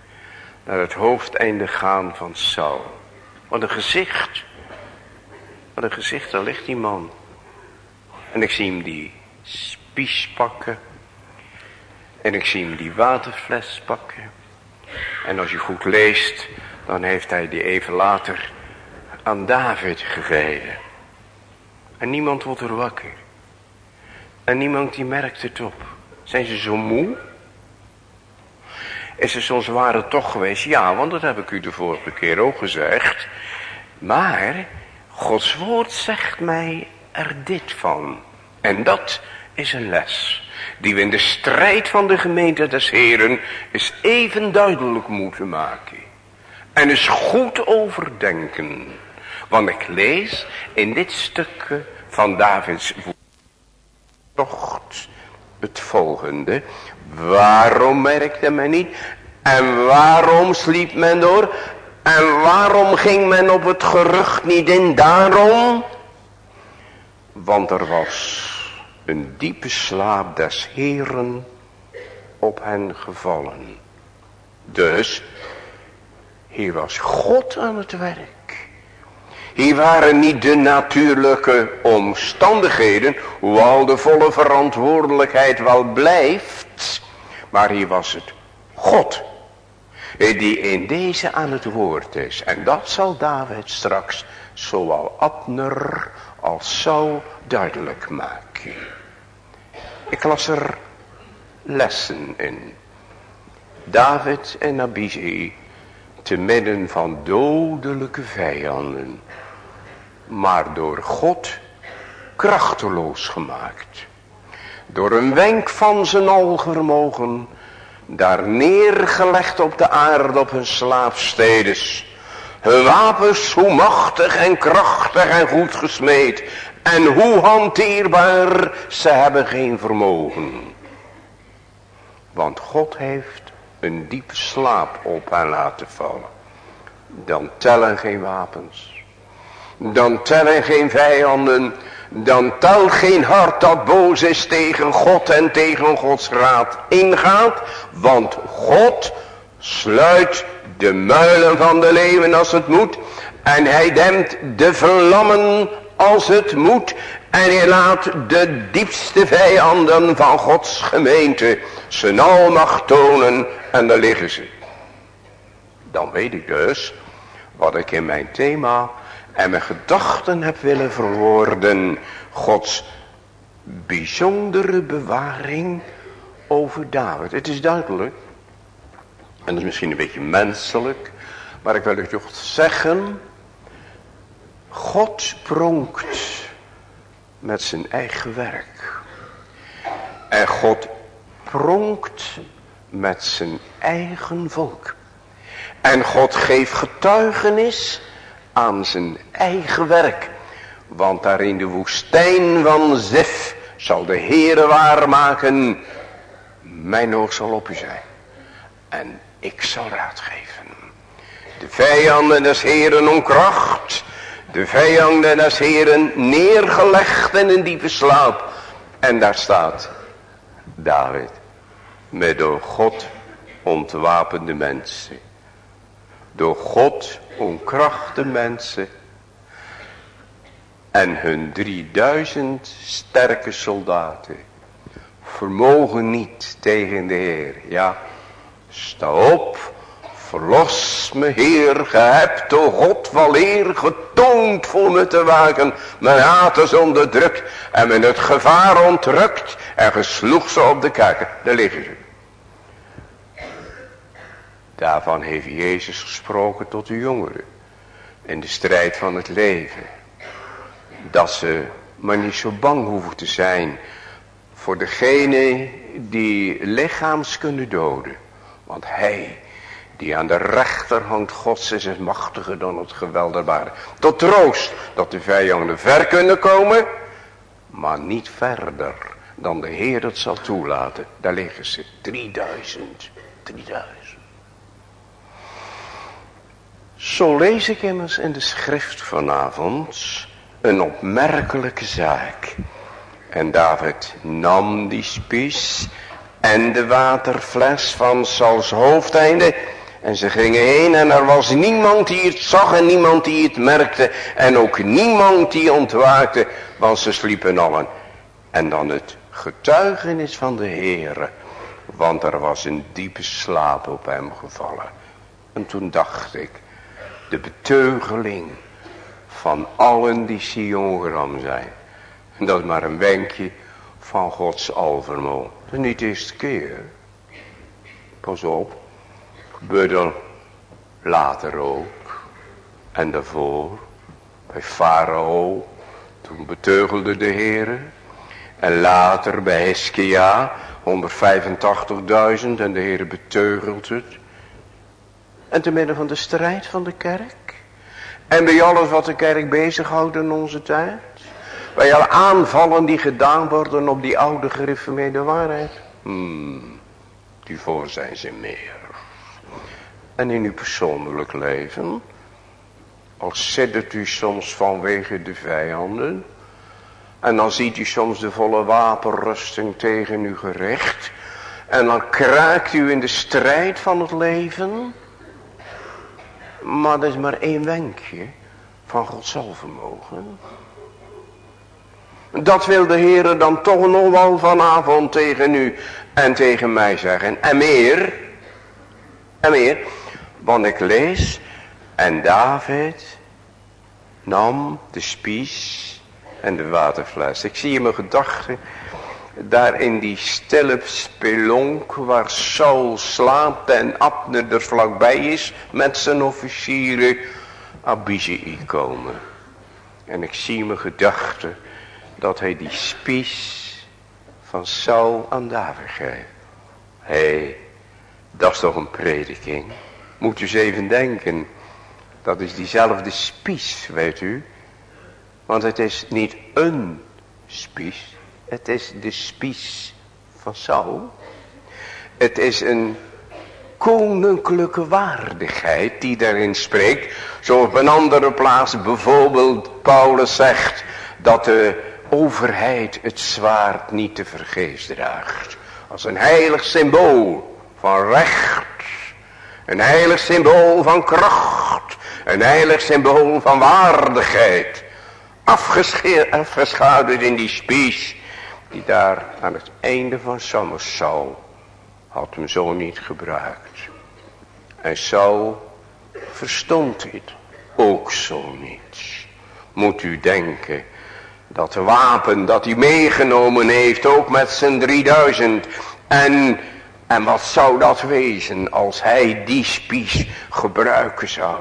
naar het hoofdeinde gaan van Saul. Wat een gezicht. Wat een gezicht, daar ligt die man. En ik zie hem die spies pakken. En ik zie hem die waterfles pakken. En als je goed leest, dan heeft hij die even later aan David gegeven. En niemand wordt er wakker. En niemand die merkt het op. Zijn ze zo moe? Is het zo'n zware toch geweest? Ja, want dat heb ik u de vorige keer ook gezegd. Maar Gods woord zegt mij er dit van. En dat is een les. Die we in de strijd van de gemeente des Heren is even duidelijk moeten maken. En is goed overdenken. Want ik lees in dit stukje van Davids tocht het volgende. Waarom merkte men niet? En waarom sliep men door? En waarom ging men op het gerucht niet in? Daarom. Want er was een diepe slaap des Heren op hen gevallen. Dus, hier was God aan het werk. Hier waren niet de natuurlijke omstandigheden, hoewel de volle verantwoordelijkheid wel blijft. Maar hier was het God, die in deze aan het woord is. En dat zal David straks, zowel Abner als Saul duidelijk maken. Ik las er lessen in. David en Abizai te midden van dodelijke vijanden. Maar door God krachteloos gemaakt. Door een wenk van zijn alvermogen. Daar neergelegd op de aarde op hun slaapstedes. Hun wapens hoe machtig en krachtig en goed gesmeed. En hoe hanteerbaar ze hebben geen vermogen. Want God heeft een diepe slaap op hen laten vallen. Dan tellen geen wapens. Dan tellen geen vijanden. Dan telt geen hart dat boos is tegen God en tegen Gods raad ingaat. Want God sluit de muilen van de leeuwen als het moet. En hij dempt de vlammen als het moet. En hij laat de diepste vijanden van Gods gemeente zijn almacht tonen en daar liggen ze. Dan weet ik dus wat ik in mijn thema en mijn gedachten heb willen verwoorden. Gods bijzondere bewaring over David. Het is duidelijk. En dat is misschien een beetje menselijk. Maar ik wil het toch zeggen. God pronkt met zijn eigen werk. En God pronkt met zijn eigen volk. En God geeft getuigenis aan zijn eigen werk. Want daar in de woestijn van Zef zal de Heere waarmaken. Mijn oog zal op u zijn. En ik zal raad geven. De vijanden des Heeren om kracht. De vijanden des Heeren neergelegd in een diepe slaap. En daar staat David. Met door God ontwapende mensen. Door God onkrachte mensen. En hun 3000 sterke soldaten. Vermogen niet tegen de Heer. Ja, sta op. Verlos me Heer, ge hebt o God van eer getoond voor me te wagen. Mijn haat is onderdrukt en men het gevaar ontrukt en gesloeg ze op de kerken. Daar liggen ze. Daarvan heeft Jezus gesproken tot de jongeren. In de strijd van het leven. Dat ze maar niet zo bang hoeven te zijn. Voor degene die lichaams kunnen doden. Want hij die aan de rechterhand gods is, is machtiger dan het gewelderbare. Tot troost dat de vijanden ver kunnen komen. Maar niet verder dan de Heer het zal toelaten. Daar liggen ze. 3000. 3000. Zo lees ik immers in de schrift vanavond een opmerkelijke zaak. En David nam die spies en de waterfles van Sauls hoofdeinde. En ze gingen heen en er was niemand die het zag en niemand die het merkte. En ook niemand die ontwaakte, want ze sliepen allen. En dan het getuigenis van de Heere. Want er was een diepe slaap op hem gevallen. En toen dacht ik, de beteugeling van allen die Sion zijn. En dat is maar een wenkje van Gods alvermogen. Dat niet de eerste keer. Pas op. Gebeurde later ook. En daarvoor. Bij Farao. Toen beteugelde de Heer. En later bij Heskia. 185.000 en de Heer beteugelt het. En te midden van de strijd van de kerk. En bij alles wat de kerk bezighoudt in onze tijd. Bij alle aanvallen die gedaan worden op die oude gereformeerde waarheid. Hmm, die voor zijn ze meer. En in uw persoonlijk leven. Als zittert u soms vanwege de vijanden. En dan ziet u soms de volle wapenrusting tegen u gericht. En dan kraakt u in de strijd van het leven. Maar dat is maar één wenkje van Gods zelfvermogen. Dat wil de Heer dan toch nog wel vanavond tegen u en tegen mij zeggen. En meer, en meer, want ik lees, en David nam de spies en de waterfles. Ik zie in mijn gedachten daar in die stille spelonk waar Saul slaapt en Abner er vlakbij is met zijn officieren Abizei komen. En ik zie mijn gedachten dat hij die spies van Saul aan David geeft. Hé, hey, dat is toch een prediking. Moet u eens even denken. Dat is diezelfde spies, weet u. Want het is niet een spies. Het is de spies van Saul. Het is een koninklijke waardigheid die daarin spreekt. Zoals op een andere plaats bijvoorbeeld Paulus zegt dat de overheid het zwaard niet te vergeefs draagt. Als een heilig symbool van recht. Een heilig symbool van kracht. Een heilig symbool van waardigheid. Afgeschaduwd in die spies die daar aan het einde van Saul had hem zo niet gebruikt. En Saul verstond dit ook zo niet. Moet u denken dat wapen dat hij meegenomen heeft ook met zijn 3000 en en wat zou dat wezen als hij die spies gebruiken zou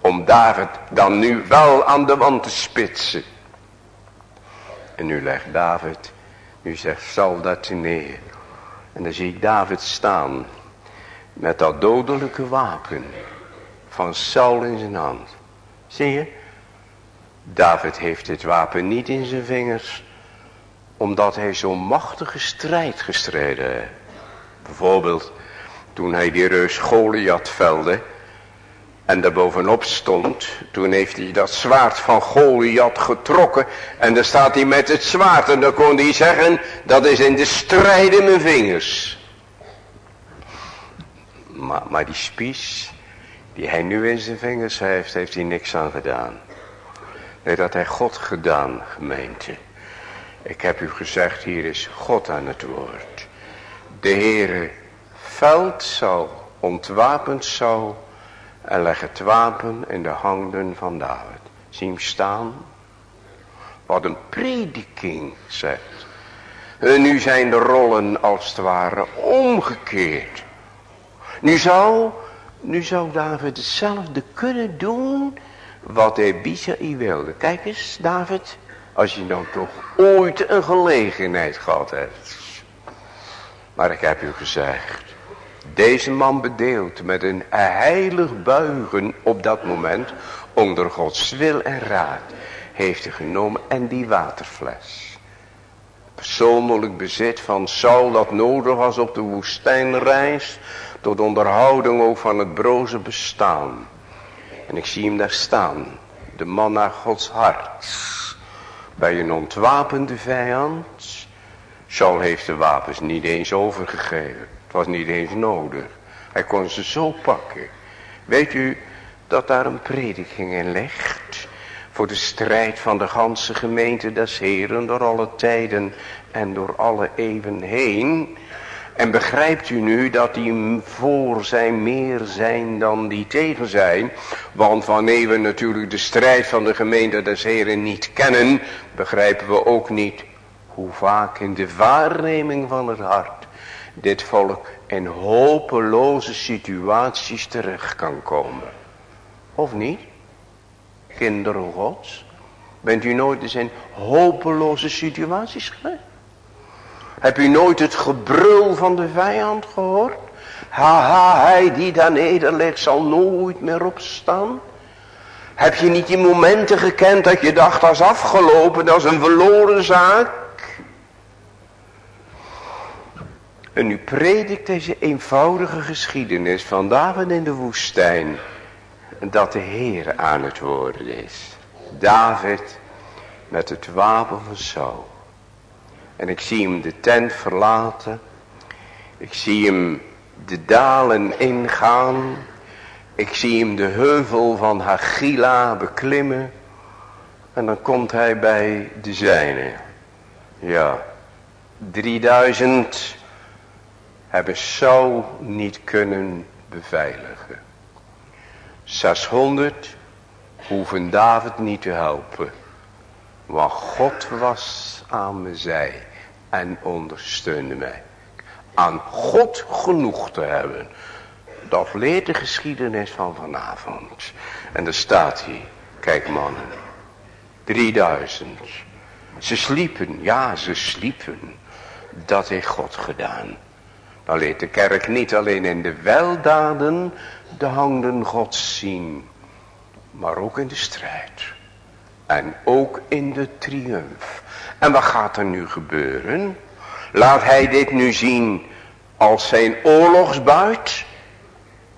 om David dan nu wel aan de wand te spitsen. En nu legt David u zegt, zal dat neer. En dan zie ik David staan. Met dat dodelijke wapen. Van Saul in zijn hand. Zie je? David heeft dit wapen niet in zijn vingers. Omdat hij zo'n machtige strijd gestreden heeft. Bijvoorbeeld toen hij die reus Goliath velde en daar bovenop stond. Toen heeft hij dat zwaard van Goliath getrokken. En dan staat hij met het zwaard. En dan kon hij zeggen. Dat is in de strijd in mijn vingers. Maar, maar die spies. Die hij nu in zijn vingers heeft. Heeft hij niks aan gedaan. Nee dat hij God gedaan gemeente. Ik heb u gezegd. Hier is God aan het woord. De Heere veld zou. Ontwapend zou en leg het wapen in de handen van David. Zie hem staan. Wat een prediking zegt. En nu zijn de rollen als het ware omgekeerd. Nu zou, nu zou David hetzelfde kunnen doen wat Ebisaï wilde. Kijk eens David, als je nou toch ooit een gelegenheid gehad hebt. Maar ik heb u gezegd, deze man bedeeld met een heilig buigen op dat moment onder Gods wil en raad heeft hij genomen en die waterfles. Persoonlijk bezit van Saul dat nodig was op de woestijnreis tot onderhouding ook van het broze bestaan. En ik zie hem daar staan, de man naar Gods hart. Bij een ontwapende vijand. Saul heeft de wapens niet eens overgegeven was niet eens nodig. Hij kon ze zo pakken. Weet u dat daar een prediking in ligt? Voor de strijd van de ganse gemeente des Heren door alle tijden en door alle eeuwen heen. En begrijpt u nu dat die voor zijn meer zijn dan die tegen zijn. Want wanneer we natuurlijk de strijd van de gemeente des Heren niet kennen. Begrijpen we ook niet hoe vaak in de waarneming van het hart dit volk in hopeloze situaties terecht kan komen. Of niet? Kinderen gods. Bent u nooit eens in hopeloze situaties geweest? Heb u nooit het gebrul van de vijand gehoord? Haha, hij die daar nederligt zal nooit meer opstaan. Heb je niet die momenten gekend dat je dacht is afgelopen, dat is een verloren zaak? En nu predikt deze eenvoudige geschiedenis van David in de woestijn. Dat de Heer aan het worden is. David met het wapen van Saul. En ik zie hem de tent verlaten. Ik zie hem de dalen ingaan. Ik zie hem de heuvel van Hagila beklimmen. En dan komt hij bij de zijne. Ja, 3000 hebben zo niet kunnen beveiligen. 600 hoeven David niet te helpen. Want God was aan me zij. en ondersteunde mij. Aan God genoeg te hebben. Dat leert de geschiedenis van vanavond. En er staat hier, kijk mannen, 3000. Ze sliepen, ja ze sliepen. Dat heeft God gedaan. Dan leert de kerk niet alleen in de weldaden de handen Gods zien. Maar ook in de strijd. En ook in de triumf. En wat gaat er nu gebeuren? Laat hij dit nu zien als zijn oorlogsbuit.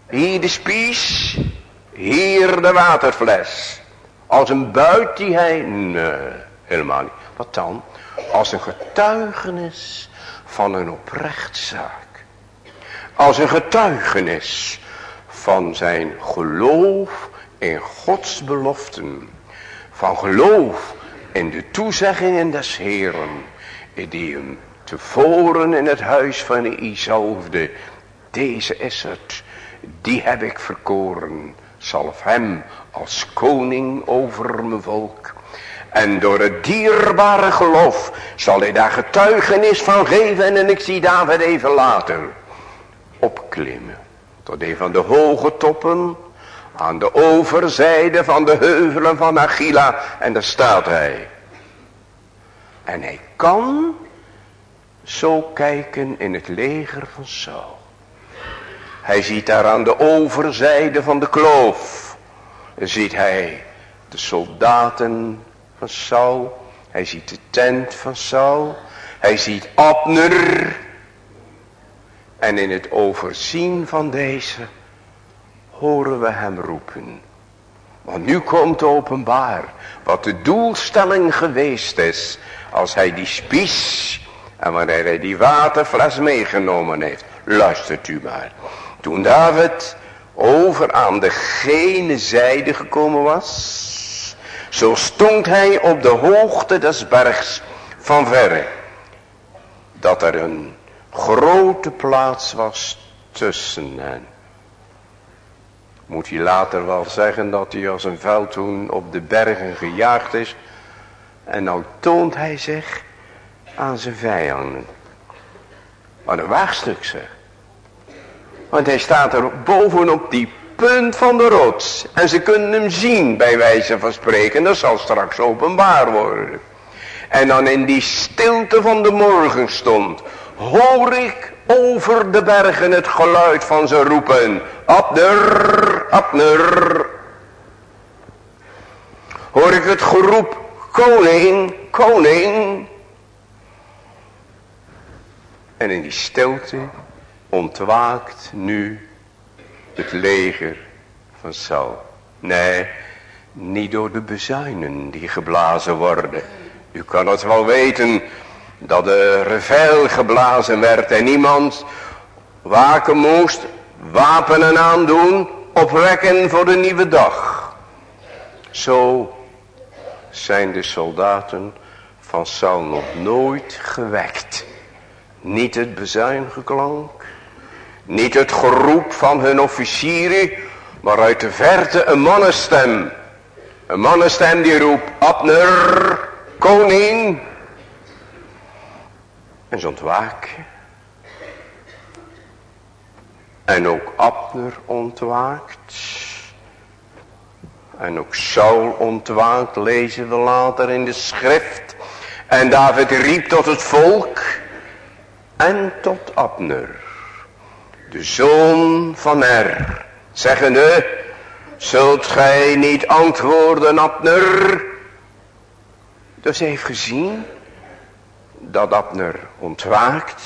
Hier de spies. Hier de waterfles. Als een buit die hij... Nee, helemaal niet. Wat dan? Als een getuigenis van een oprechtzaak. Als een getuigenis van zijn geloof in Gods beloften. Van geloof in de toezeggingen des Heeren. Die hem tevoren in het huis van Isaofde. Deze is het. Die heb ik verkoren. Zalf hem als koning over mijn volk. En door het dierbare geloof zal hij daar getuigenis van geven. En ik zie David even later opklimmen. Tot een van de hoge toppen. Aan de overzijde van de heuvelen van Achila. En daar staat hij. En hij kan zo kijken in het leger van Saul. Hij ziet daar aan de overzijde van de kloof. Ziet hij de soldaten van Saul. Hij ziet de tent van Saul. Hij ziet Abner. En in het overzien van deze horen we hem roepen. Want nu komt openbaar wat de doelstelling geweest is. Als hij die spies en wanneer hij die waterfles meegenomen heeft. Luistert u maar. Toen David over aan de gene zijde gekomen was. Zo stond hij op de hoogte des bergs van verre. Dat er een grote plaats was tussen hen. Moet hij later wel zeggen dat hij als een veldhoen op de bergen gejaagd is. En nou toont hij zich aan zijn vijanden. Wat een waagstuk zeg. Want hij staat er bovenop die punt van de rots. En ze kunnen hem zien bij wijze van spreken. Dat zal straks openbaar worden. En dan in die stilte van de morgenstond hoor ik over de bergen het geluid van ze roepen. Abner, Abner. Hoor ik het geroep, koning, koning. En in die stilte ontwaakt nu het leger van Saul. Nee, niet door de bezuinen die geblazen worden. U kan het wel weten dat de revel geblazen werd en niemand waken moest, wapenen aandoen, opwekken voor de nieuwe dag. Zo zijn de soldaten van Saul nog nooit gewekt. Niet het bezuingeklank, niet het geroep van hun officieren, maar uit de verte een mannenstem. Een mannenstem die roept, Abner, koning. En ze ontwaken. En ook Abner ontwaakt. En ook Saul ontwaakt, lezen we later in de schrift. En David riep tot het volk en tot Abner, de zoon van Er, zeggende, zult gij niet antwoorden Abner? Dus heeft gezien dat Abner ontwaakt.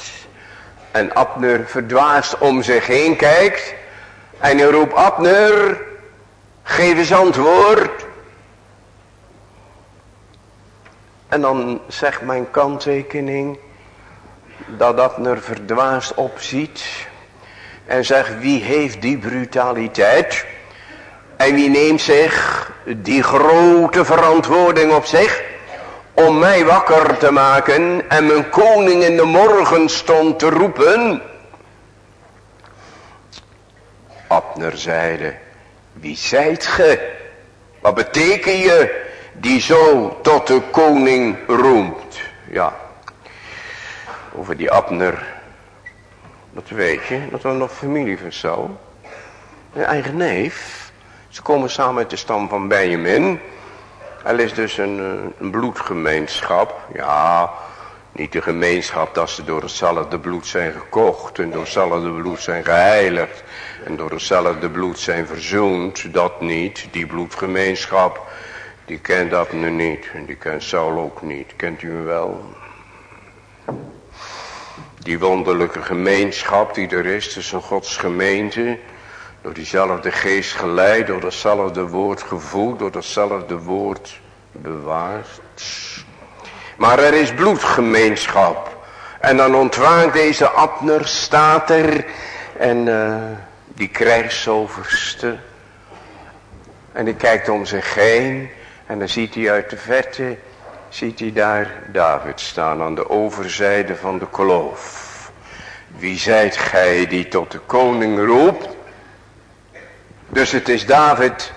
En Abner verdwaasd om zich heen kijkt. En hij roept Abner, geef eens antwoord. En dan zegt mijn kanttekening, dat Abner verdwaasd opziet en zegt wie heeft die brutaliteit? En wie neemt zich die grote verantwoording op zich om mij wakker te maken en mijn koning in de morgenstond te roepen. Abner zeide, wie zijt ge? Wat beteken je die zo tot de koning roemt? Ja, over die Abner. Dat weet je, dat was nog familie van Saul. Een eigen neef. Ze komen samen uit de stam van Benjamin. Hij is dus een, eh, een bloedgemeenschap. Ja, niet de gemeenschap dat ze door hetzelfde bloed zijn gekocht en door hetzelfde bloed zijn geheiligd en door hetzelfde bloed zijn verzoend. Dat niet, die bloedgemeenschap, die kent dat nu niet en die kent Saul ook niet. Kent u hem wel? Die wonderlijke gemeenschap die er is tussen Gods gemeente, door diezelfde geest geleid, door datzelfde woord gevoed, door datzelfde woord bewaard. Maar er is bloedgemeenschap. En dan ontwaakt deze Abner, staat er. En uh, die krijgsoverste. En die kijkt om zich heen. En dan ziet hij uit de verte. Ziet hij daar David staan aan de overzijde van de kloof. Wie zijt gij die tot de koning roept? Dus het is David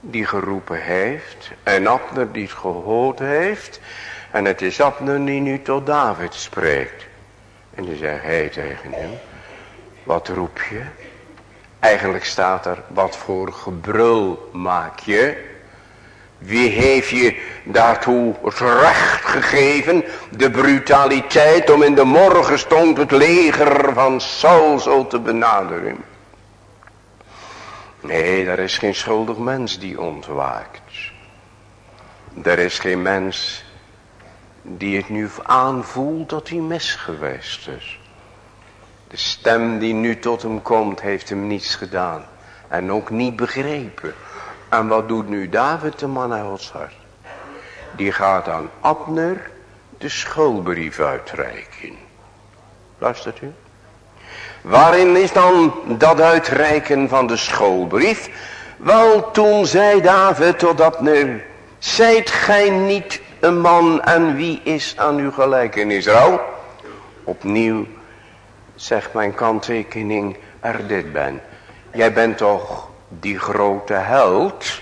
die geroepen heeft. En Abner die het gehoord heeft. En het is Abner die nu tot David spreekt. En die zegt hij tegen hem. Wat roep je? Eigenlijk staat er. Wat voor gebrul maak je? Wie heeft je daartoe het recht gegeven, de brutaliteit om in de morgenstond het leger van Saul zo te benaderen? Nee, er is geen schuldig mens die ontwaakt. Er is geen mens die het nu aanvoelt dat hij mis geweest is. De stem die nu tot hem komt heeft hem niets gedaan. En ook niet begrepen. En wat doet nu David de man uit? Die gaat aan Abner de schoolbrief uitreiken. Luistert u? Waarin is dan dat uitreiken van de schoolbrief? Wel, toen zei David tot Abner, zijt gij niet een man en wie is aan u gelijk in Israël? Opnieuw zegt mijn kanttekening er dit ben. Jij bent toch die grote held?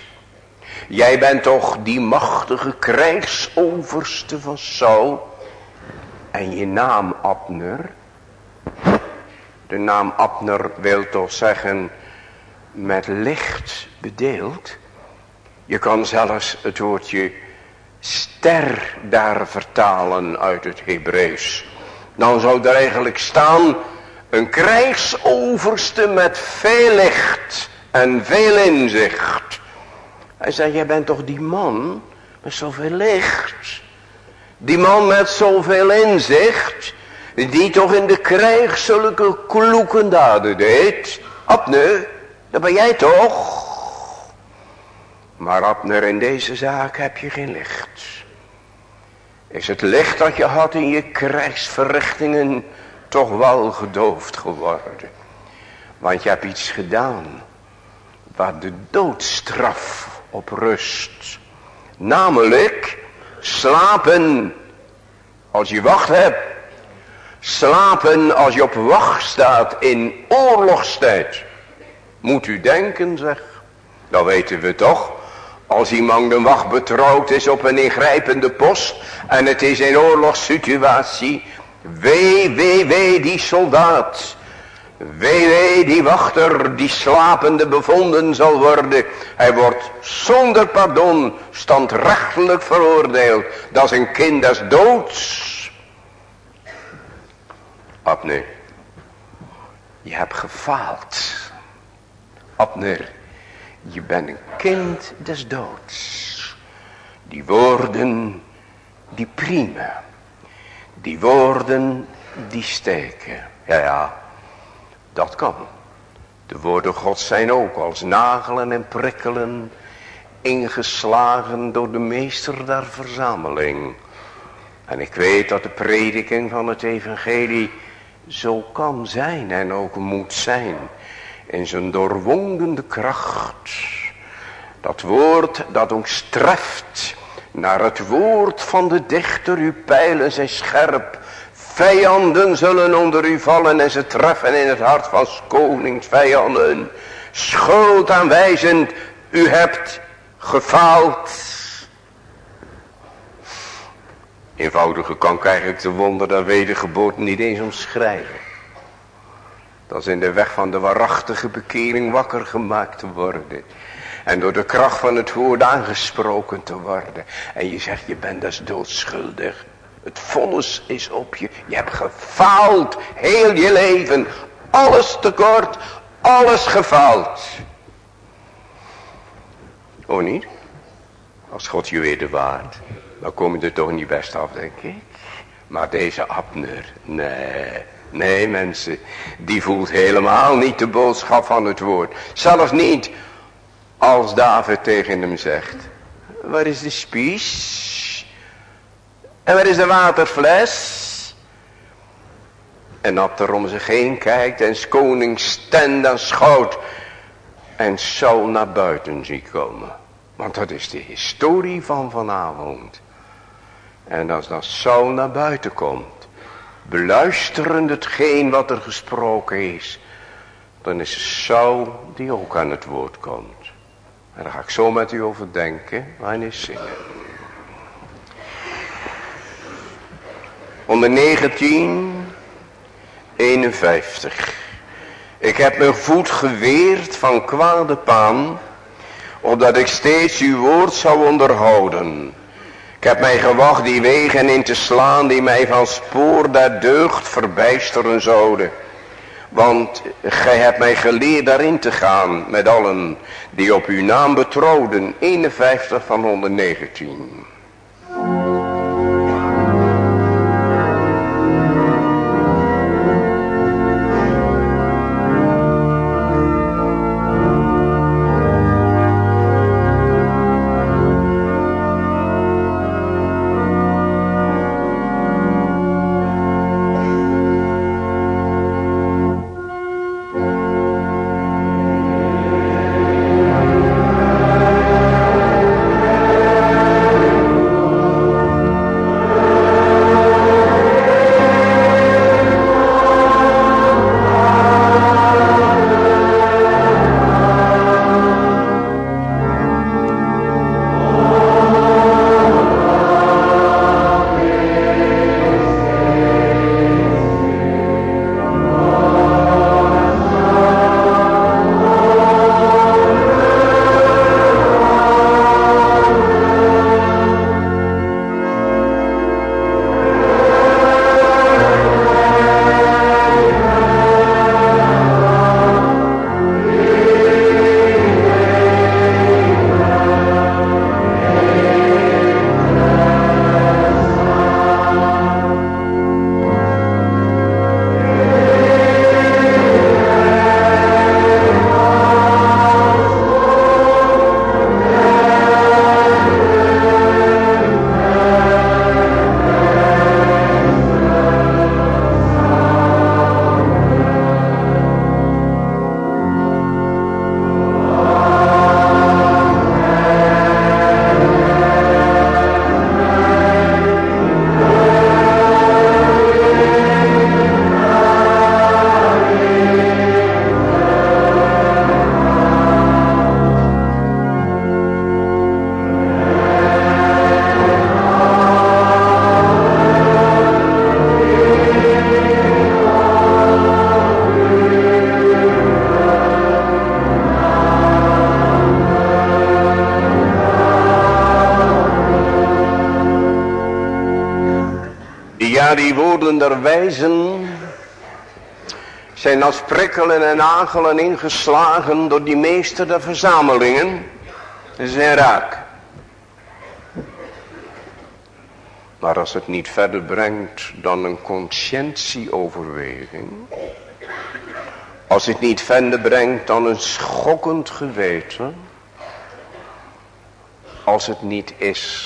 Jij bent toch die machtige krijgsoverste van Saul? En je naam Abner? De naam Abner wil toch zeggen met licht bedeeld? Je kan zelfs het woordje ster daar vertalen uit het Hebreeuws. Dan zou er eigenlijk staan een krijgsoverste met veel licht en veel inzicht. Hij zei, jij bent toch die man met zoveel licht. Die man met zoveel inzicht. Die toch in de krijg zulke kloeke daden deed. Abner, dat ben jij toch? Maar Abner, in deze zaak heb je geen licht. Is het licht dat je had in je krijgsverrichtingen toch wel gedoofd geworden. Want je hebt iets gedaan waar de doodstraf op rust. Namelijk slapen als je wacht hebt. Slapen als je op wacht staat in oorlogstijd. Moet u denken zeg. Dat weten we toch. Als iemand een wacht betrouwd is op een ingrijpende post. En het is een oorlogssituatie. Wee, wee, wee die soldaat. Wee, wee die wachter die slapende bevonden zal worden. Hij wordt zonder pardon standrechtelijk veroordeeld. Dat is een kind des doods. Abner, je hebt gefaald. Abner, je bent een kind des doods. Die woorden, die prima. Die woorden, die steken. Ja, ja, dat kan. De woorden God zijn ook als nagelen en prikkelen ingeslagen door de meester der verzameling. En ik weet dat de prediking van het evangelie zo kan zijn en ook moet zijn in zijn doorwongende kracht. Dat woord dat ons treft naar het woord van de dichter. Uw pijlen zijn scherp. Vijanden zullen onder u vallen en ze treffen in het hart van konings vijanden. Schuld aanwijzend, u hebt gefaald. Eenvoudige kan ik eigenlijk de wonder der wedergeboorte niet eens omschrijven. Dat is in de weg van de waarachtige bekering wakker gemaakt te worden. En door de kracht van het woord aangesproken te worden. En je zegt, je bent dus doodschuldig. Het vonnis is op je. Je hebt gefaald. Heel je leven. Alles tekort. Alles gefaald. Oh niet? Als God je weer de waard. Dan kom je er toch niet best af denk ik. Maar deze Abner. Nee. Nee mensen. Die voelt helemaal niet de boodschap van het woord. Zelfs niet als David tegen hem zegt. Waar is de spies? En waar is de waterfles? En dat er om zich heen kijkt en koning stand schoot. En zo naar buiten ziet komen. Want dat is de historie van vanavond. En als dat zo naar buiten komt. Beluisterend hetgeen wat er gesproken is. Dan is het zo die ook aan het woord komt. En daar ga ik zo met u over denken. Wanneer zingen. Onder 1951. Ik heb mijn voet geweerd van kwade paan. Opdat ik steeds uw woord zou onderhouden. Ik heb mij gewacht die wegen in te slaan die mij van spoor der deugd verbijsteren zouden. Want gij hebt mij geleerd daarin te gaan met allen die op uw naam betrouwden. 51 van 119. Der wijzen zijn als prikkelen en nagelen ingeslagen door die meester der verzamelingen. Ze zijn raak. Maar als het niet verder brengt dan een conscientieoverweging. Als het niet verder brengt dan een schokkend geweten. Als het niet is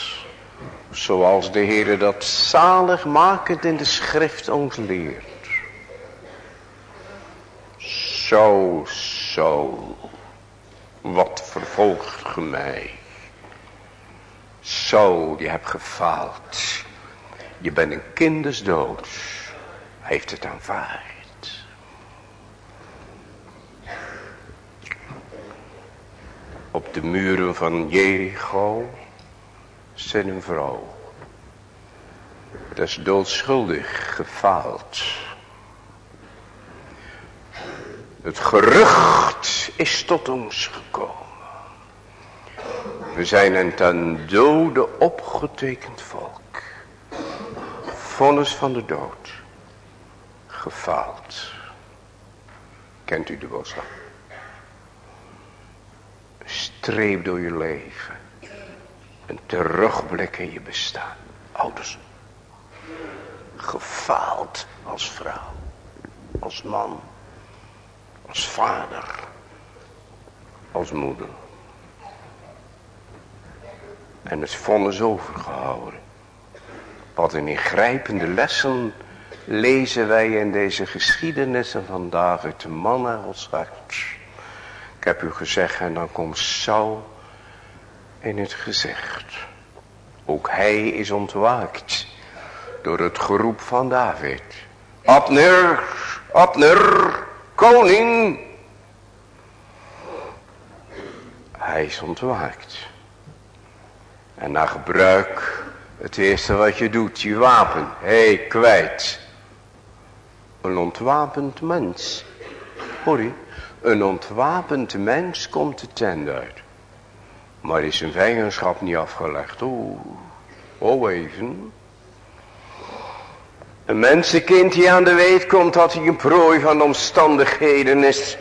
Zoals de Heer dat zalig makend in de schrift ons leert. Zo, zo. Wat vervolgt ge mij. Zo, je hebt gefaald. Je bent een kindersdood. Hij heeft het aanvaard. Op de muren van Jericho zijn een vrouw. Des doodschuldig gefaald. Het gerucht is tot ons gekomen. We zijn een ten dode opgetekend volk. Vonnis van de dood. Gefaald. Kent u de boodschap? Streep door je leven. Een terugblik in je bestaan. Ouders. Gefaald als vrouw. Als man. Als vader. Als moeder. En het vonnis overgehouden. Wat een ingrijpende lessen lezen wij in deze geschiedenissen van David, de man naar Gods hart. Ik heb u gezegd en dan komt Saul in het gezicht. Ook hij is ontwaakt door het geroep van David. Abner, Abner, koning. Hij is ontwaakt. En na gebruik, het eerste wat je doet, je wapen. Hé, hey, kwijt. Een ontwapend mens. Hoor je? Een ontwapend mens komt de tent uit. Maar is zijn vijandschap niet afgelegd. Oh, oh even. Een mensenkind die aan de weet komt dat hij een prooi van omstandigheden is.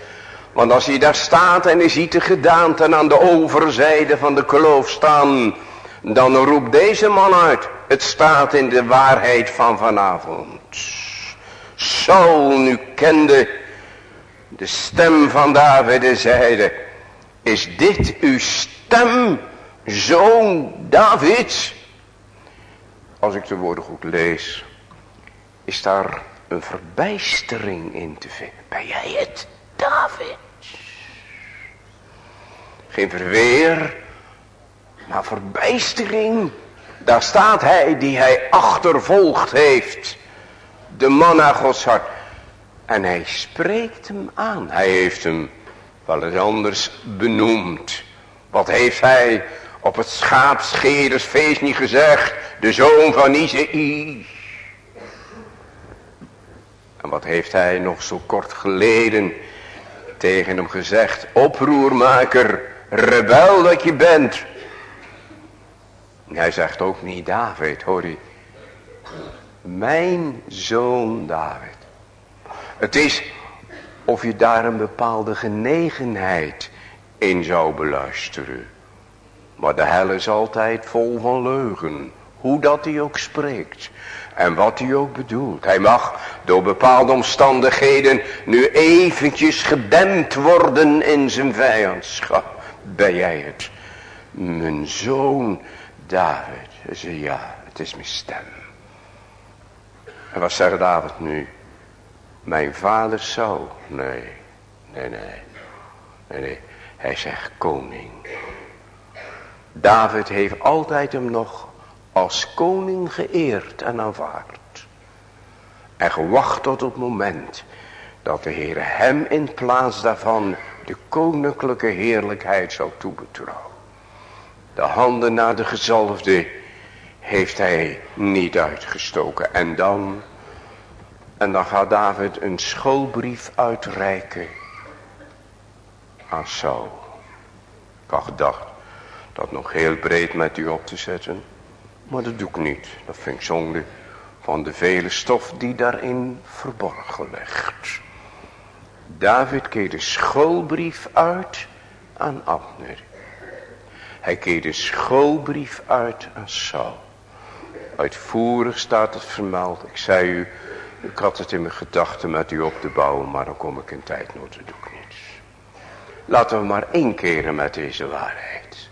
Want als hij daar staat en hij ziet de gedaante aan de overzijde van de kloof staan. Dan roept deze man uit. Het staat in de waarheid van vanavond. Saul nu kende de stem van David en zeide. Is dit uw stem, zoon David? Als ik de woorden goed lees. Is daar een verbijstering in te vinden. Ben jij het, David? Geen verweer, maar verbijstering. Daar staat hij die hij achtervolgd heeft. De man naar Gods hart. En hij spreekt hem aan. Hij heeft hem wel eens anders benoemd. Wat heeft hij op het schaapscherersfeest niet gezegd? De zoon van Isaïe. Wat heeft hij nog zo kort geleden tegen hem gezegd? Oproermaker, rebel dat je bent. hij zegt ook niet David, hoor je. Mijn zoon David. Het is of je daar een bepaalde genegenheid in zou beluisteren. Maar de hel is altijd vol van leugen. Hoe dat hij ook spreekt. En wat hij ook bedoelt. Hij mag door bepaalde omstandigheden nu eventjes gedempt worden in zijn vijandschap. Ben jij het? Mijn zoon David. Hij ja, het is mijn stem. En wat zegt David nu? Mijn vader zou. Nee, nee, nee. Nee, nee. Hij zegt koning. David heeft altijd hem nog als koning geëerd en aanvaard. En gewacht tot het moment dat de Heer hem in plaats daarvan de koninklijke heerlijkheid zou toebetrouwen. De handen naar de gezalfde heeft hij niet uitgestoken. En dan, en dan gaat David een schoolbrief uitreiken aan Saul. Ik had gedacht dat nog heel breed met u op te zetten. Maar dat doe ik niet. Dat vind ik zonde van de vele stof die daarin verborgen ligt. David keert een schoolbrief uit aan Abner. Hij keert een schoolbrief uit aan Saul. Uitvoerig staat het vermeld. Ik zei u, ik had het in mijn gedachten met u op te bouwen, maar dan kom ik in tijdnood, dat doe ik niet. Laten we maar één keren met deze waarheid.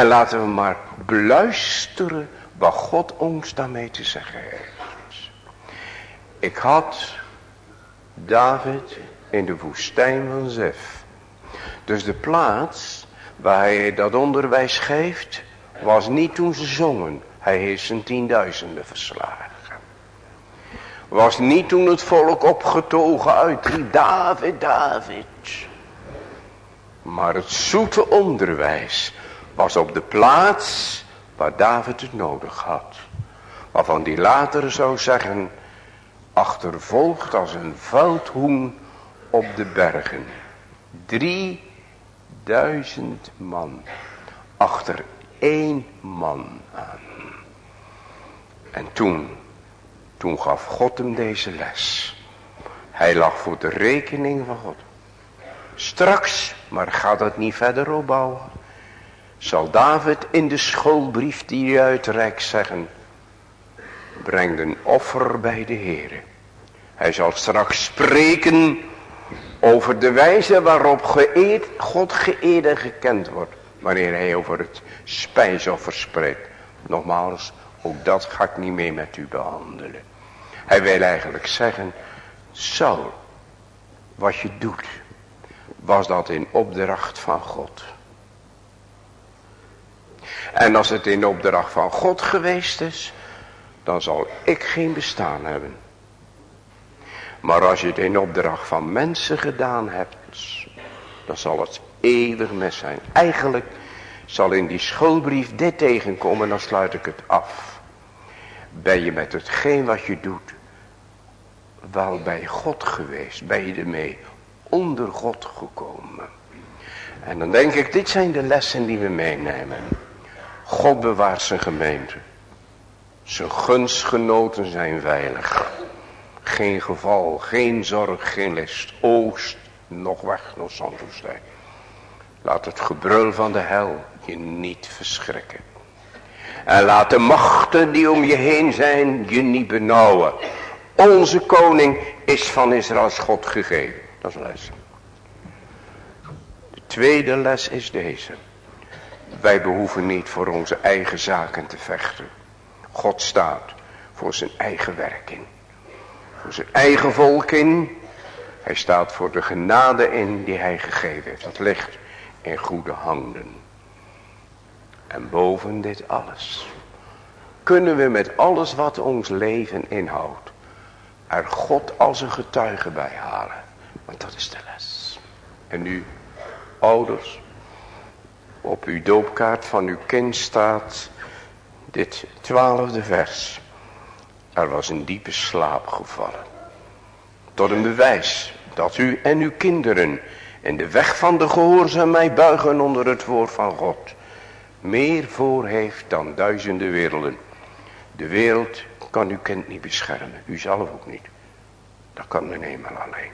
En laten we maar beluisteren wat God ons daarmee te zeggen heeft. Ik had David in de woestijn van Zef. Dus de plaats waar hij dat onderwijs geeft, was niet toen ze zongen. Hij heeft zijn tienduizenden verslagen. Was niet toen het volk opgetogen uitriep, David, David. Maar het zoete onderwijs was op de plaats waar David het nodig had. Waarvan die later zou zeggen, achtervolgd als een veldhoen op de bergen. Drieduizend man achter één man aan. En toen, toen gaf God hem deze les. Hij lag voor de rekening van God. Straks, maar gaat het niet verder opbouwen. Zal David in de schoolbrief die hij uitreikt zeggen. Breng een offer bij de Heer. Hij zal straks spreken over de wijze waarop God geëerd en gekend wordt. Wanneer hij over het spijsoffer spreekt. Nogmaals, ook dat ga ik niet mee met u behandelen. Hij wil eigenlijk zeggen, Saul, wat je doet, was dat in opdracht van God. En als het in opdracht van God geweest is, dan zal ik geen bestaan hebben. Maar als je het in opdracht van mensen gedaan hebt, dan zal het eeuwig mes zijn. Eigenlijk zal in die schoolbrief dit tegenkomen, dan sluit ik het af. Ben je met hetgeen wat je doet, wel bij God geweest, ben je ermee onder God gekomen. En dan denk ik, dit zijn de lessen die we meenemen. God bewaart zijn gemeente. Zijn gunstgenoten zijn veilig. Geen geval, geen zorg, geen list. Oost, nog weg, nog zandwoestijn. Laat het gebrul van de hel je niet verschrikken. En laat de machten die om je heen zijn je niet benauwen. Onze koning is van Israëls God gegeven. Dat is les. De tweede les is deze. Wij behoeven niet voor onze eigen zaken te vechten. God staat voor zijn eigen werk in. Voor zijn eigen volk in. Hij staat voor de genade in die hij gegeven heeft. Dat ligt in goede handen. En boven dit alles kunnen we met alles wat ons leven inhoudt er God als een getuige bij halen. Want dat is de les. En nu, ouders, op uw doopkaart van uw kind staat dit twaalfde vers. Er was een diepe slaap gevallen. Tot een bewijs dat u en uw kinderen in de weg van de gehoorzaamheid buigen onder het woord van God. Meer voor heeft dan duizenden werelden. De wereld kan uw kind niet beschermen. U zelf ook niet. Dat kan de hemel alleen.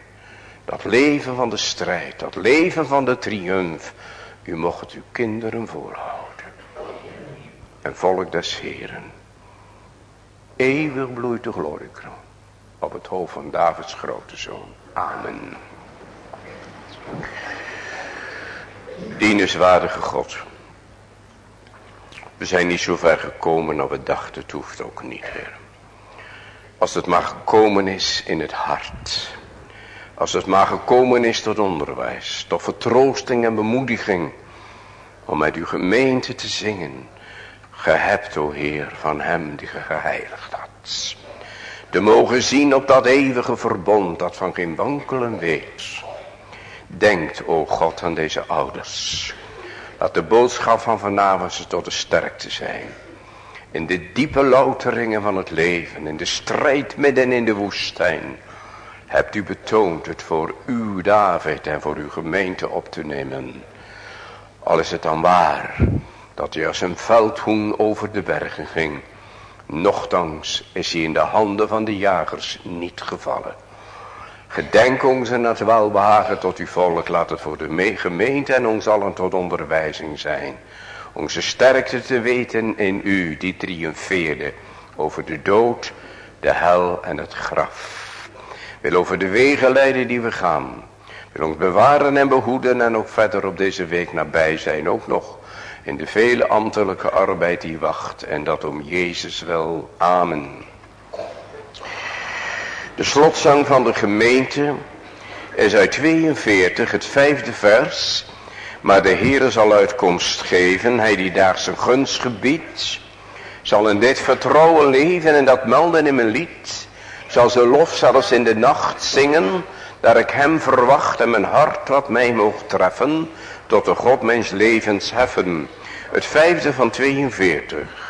Dat leven van de strijd. Dat leven van de triumf. U mocht uw kinderen voorhouden. En volk des Heren. Eeuwig bloeit de gloriekroon. Op het hoofd van Davids grote zoon. Amen. Dienenswaardige God. We zijn niet zo ver gekomen dat we dachten het hoeft ook niet, Heer. Als het maar gekomen is in het hart. Als het maar gekomen is tot onderwijs, tot vertroosting en bemoediging. Om met uw gemeente te zingen. Gehebt, o Heer, van hem die ge geheiligd had. Te mogen zien op dat eeuwige verbond dat van geen wankelen weet. Denkt, o God, aan deze ouders. Laat de boodschap van vanavond ze tot de sterkte zijn. In de diepe louteringen van het leven. In de strijd midden in de woestijn. Hebt u betoond het voor uw David en voor uw gemeente op te nemen. Al is het dan waar dat hij als een veldhoen over de bergen ging. Nochtans is hij in de handen van de jagers niet gevallen. Gedenk ons en het welbehagen tot uw volk. Laat het voor de gemeente en ons allen tot onderwijzing zijn. Onze sterkte te weten in u die triomfeerde over de dood, de hel en het graf. Wil over de wegen leiden die we gaan. Wil ons bewaren en behoeden en ook verder op deze week nabij zijn. Ook nog in de vele ambtelijke arbeid die wacht. En dat om Jezus wel. Amen. De slotzang van de gemeente is uit 42, het vijfde vers. Maar de Heere zal uitkomst geven, hij die daar zijn gunst gebiedt. Zal in dit vertrouwen leven en dat melden in mijn lied. Zal zijn lof zelfs in de nacht zingen, dat ik hem verwacht en mijn hart wat mij mocht treffen. Tot de God mijns levens heffen. Het vijfde van 42.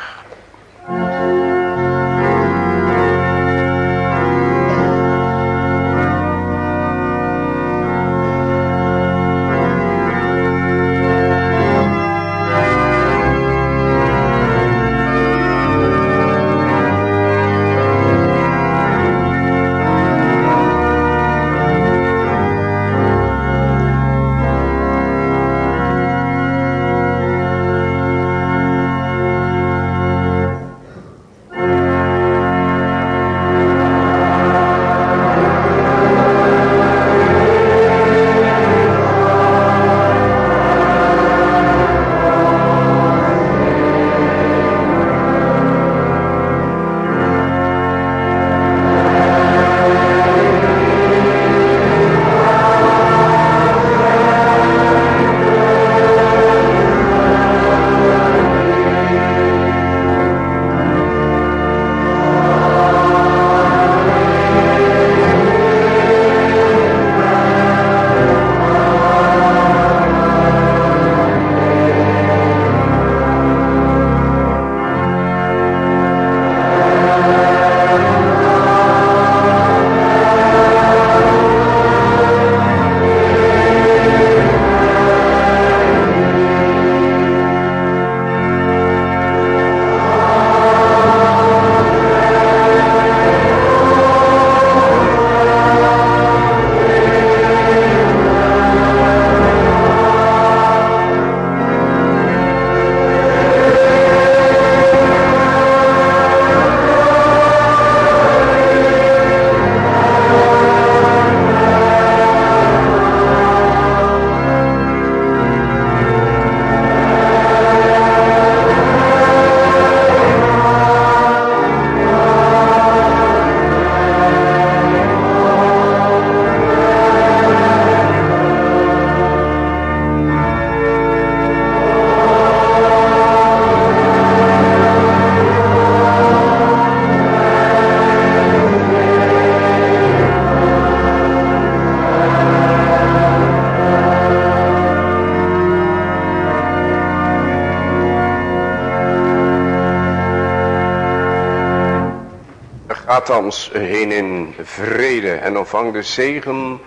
Heen in vrede en ontvang de zegen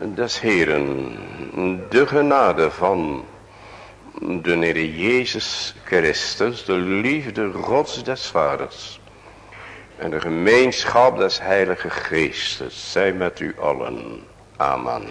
des Heeren, de genade van de Heer Jezus Christus, de liefde Gods des Vaders en de gemeenschap des Heilige Geestes, zij met u allen. Amen.